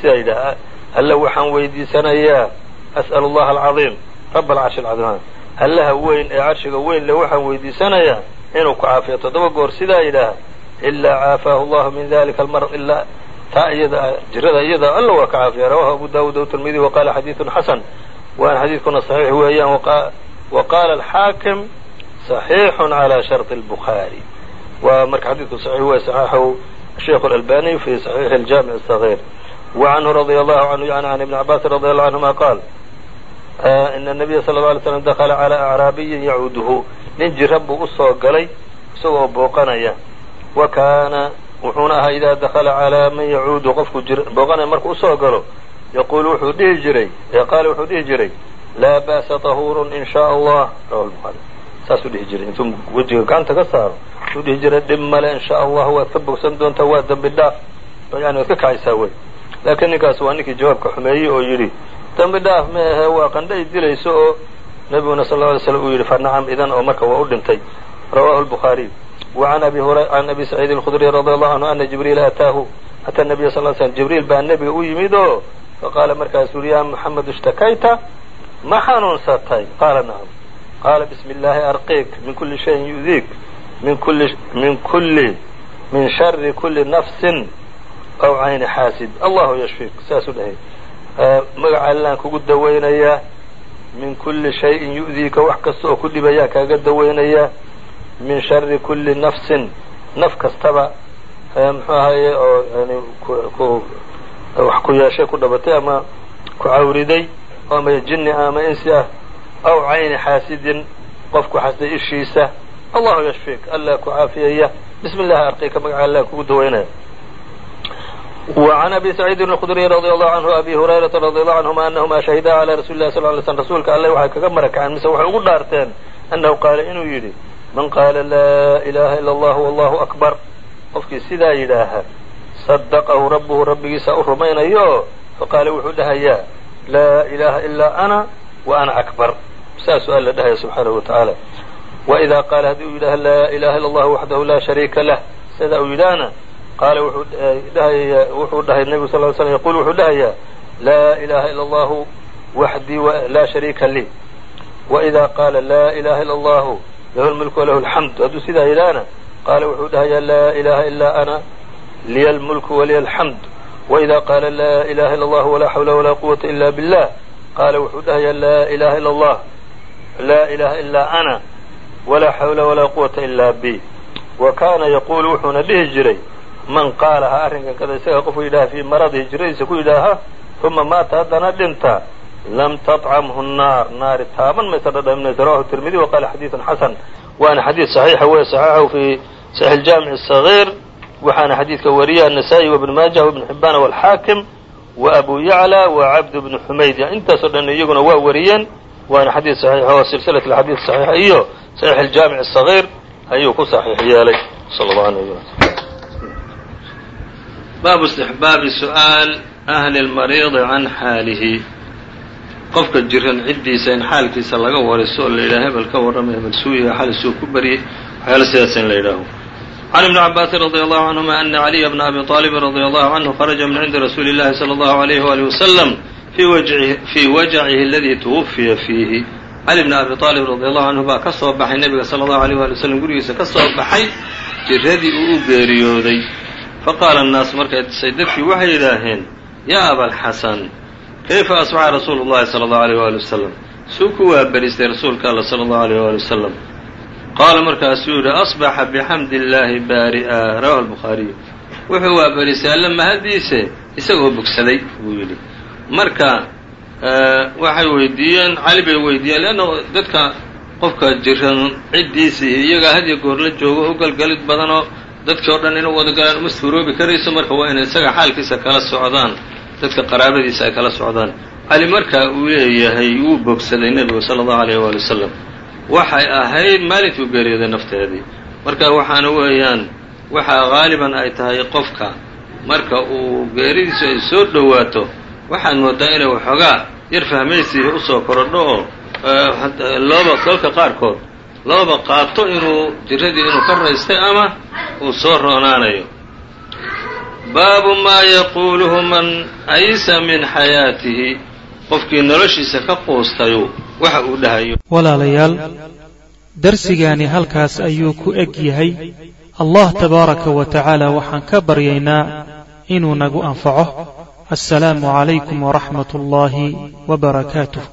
sidaa yidhaaha alla waxaan weydiisanayaa as'l اllaha alcaظiim raba alcarshi alcaظiim allaha weyn ee carshiga weyn le waxaan weydiisanayaa inuu ku caafiyo toddoba goor sidaa yidhaaha ilaa caafaahu allahu min dalika almar ilaa taa iyada jirada iyada alla waa ka caafiya. Rawahu abu dawuud wtirmidi wa xadiidun xasan. Waan xadiidkuna saxiix weeyaan wa alxaakim saxiixun calaa sharti albukhaari. Waa marka xadiidku saxiix weeye saxaxahu sheikhu alalbaniy fi saxiixi aljaamic asaghiir wacanhu radia allahu canhu yani can ibni cabaasin radiallahu canhuma qaal ina anabiya sala lla alay slam dakala calaa acraabiyin yacuuduhu nin jira buu u soo soo galay isagoo booqanaya. Wa kaana wuxuuna ahaa idaa dakala calaa man yacuudu qofku booqanaya markuu u soo galo yaquulu wuxuu dhihi jiray qaala wuxuu dhihi jiray laa ba'sa tahuurun in shaa allah. Rawa buaari saasuu dhihi jiray. Intuu wejiga gacanta ka saaro wuxuu dhihi jiray dhib male in shaa allah waad ka bogsan doontaa waa dambi dhaaf. Yani waad ka kacaysaa wey. Laakiin ninkaas waa ninkii jawaabka xumeeyey oo yidhi dambi dhaaf meehe waa qandha ay dilayso oo nebiguna sal ه lay slm uu yidhi fanacam idan oo marka waa u dhintay. Rawahu lbukhaariy wacan abi saciidin اlkhudri radi allahu canhu ana jibriila ataahu ata nabiya sal slm jibriil baa nebiga u yimid oo faqaala markaasuu yihi yaa maxamed ishtakayta? Ma xanuunsatay? Qaala nacam qaala bismi illaahi arqiik min kulli shayin yudiik min kulli min kulli min shari kulli nafsin aw cayni xaasid. Allahu yashfiik saasuu dhahay. Magaca allaan kugu dawaynayaa min kuli shayin yu'diika wax kasta oo ku dhibayaa kaaga dawaynayaa min shari kuli nafsin naf kastaba muxuu ahaye oo yani wax ku yeeshay ku dhabatay ama ku cawriday ama jinni ama insi ah aw cayni xaasidin qofku xasday ishiisa allahu yashfiik alla ku caafiyaya. Bismi arqiika magaca allah kugu dawaynaya وعn abi سacيidi الkdري رضي الله عnه abi هurayرaةa رضي الله عnهma أنهma شhahida عlى رasuل الlah صل ly slm rasuulka alle waxay kaga marakaceen mise waxay ugu dhaarteen أنhu qaala inuu yidhi man qaala laa إlaha ilا الlah والlahu أكبر qofkii sidaa yidhaaha صدqhu rabhu rabbigiisa u rumaynayo faqaala wuxuu dhahayaa laa ilaaha ilaa ana wa ana akbar saasuu alla dhahaya subxaanahu wa tacaala waidaa qaala haddii uu yidhaha laa ilaha illa allahu waxdahu laa shariika lah sidaa uu yidhaahna qaala wuxuu dhahay nebigu sal ly slm yaqul wuxuu dhahayaa laa ilaha illa allahu waxdii laa shariika lii waidaa qaala laa ilaha illa allahu lahu lmulku walahu alxamd hadduu sidaa yidhaahna qaala wuxuu dhahayaa laa ilaha ilaa ana liya almulku waliya alxamd waidaa qaala laa ilaha illa allahu walaa xawla walaa quwata ila billah qaala wuxuu dhahayaa laa ilaha illa allah laa ilaha ilaa ana walaa xawla walaa quwata ila bi wa kaana yaquulu wuxuuna dhihi jiray man qaalaha arrinkan kada isaga qofku yidhaha fii maradihi jiradiisa ku yidhaaha uma maata haddana dhinta lam taطcamhu naar naari taaban maysa dhadhaminaysa rawahu tirmidi wa qaala xadiiثun xasan waana xadiid صaxiixa wey صaxaxahu fi saxiix اjaamiع الصaغيir waxaana xadiidka wariya النasaaئي وبn maaja وبn xibaan والxaakim wa abu yaclى wa cabd bn xumayd intaasoo dhan iyaguna waa wariyeen waana xadiid صaxiix oo silsilaة اxadiid صaxiixa iyo saxiix اjaamiع الصaغيir ayuu ku saxiix yeelay sal اlه alيه baabu istixbaabi su'aal ahli اlmariidi can xaalihi qofka jiran ciddiisa in xaalkiisa laga wariso oo la yidhaha hebel ka warramay hebel suuya xali suu ku baryey waxyaala sidaas in la yidhaaho can ibni cabaasin radi allahu canhuma ana caliya bna abi طaalibin radi allahu canhu kharaja min cindi rasuuli اllahi salى allahu alayh wali wasalam fii wajacihi aladii twufiya fiihi cali bni abi aalib radi allahu canhu baa ka soo baxay nebiga sala allahu alayh wali wasalam gurigiisa ka soo baxay jiradii uu u geeriyooday faqaala annaas markay tisay dadkii waxay yidhaaheen yaa abalxasan kayfa asbaxa rasuulu llahi sala allahu alayh waali wasalam suu ku waaberistay rasuulka alla sala allahu alayh waali wasalam qaala markaasuu yidhi asbaxa bixamdi illaahi baari'a rawahu albukhaariyu wuxuu waaberistay alla mahadiise isagoo bogsaday buu yidhi marka waxay weydiiyeen cali bay weydiiyeen leanna dadka qofka jiran ciddiisii iyagaa had iyo goor la joogo u galgalid badanoo dadkii o dhan inuu wada galaan uma suuroobi karayso. Marka waa inay isaga xaalkiisa kala socdaan dadka qaraabadiisa ay kala socdaan. Cali markaa uu leeyahay wuu bogsaday nebigu sala allahu alayh waali wasalam waxay ahayd maalintii u geeriyooday nafteedii. Marka waxaana weeyaan waxaa haaliban ay tahay qofka marka uu geeridiisu ay soo dhowaato waxaad moodaa inay waxoogaa yar fahmaysiihi u soo korodho oo looba kolka qaarkood looba qaato inuu jiradii inuu ka raystay ama uu soo roonaanayo. Baabu maa yaquuluhu man aysa min xayaatihi. Qofkii noloshiisa ka quustayu waxa uu dhahayo. Walaalayaal darsigaani halkaas ayuu ku eg yahay. Allah tabaaraka wa tacaala waxaan ka baryaynaa inuu nagu anfaco. Assalaamu calaykum waraxmat ullaahi wa barakaatuh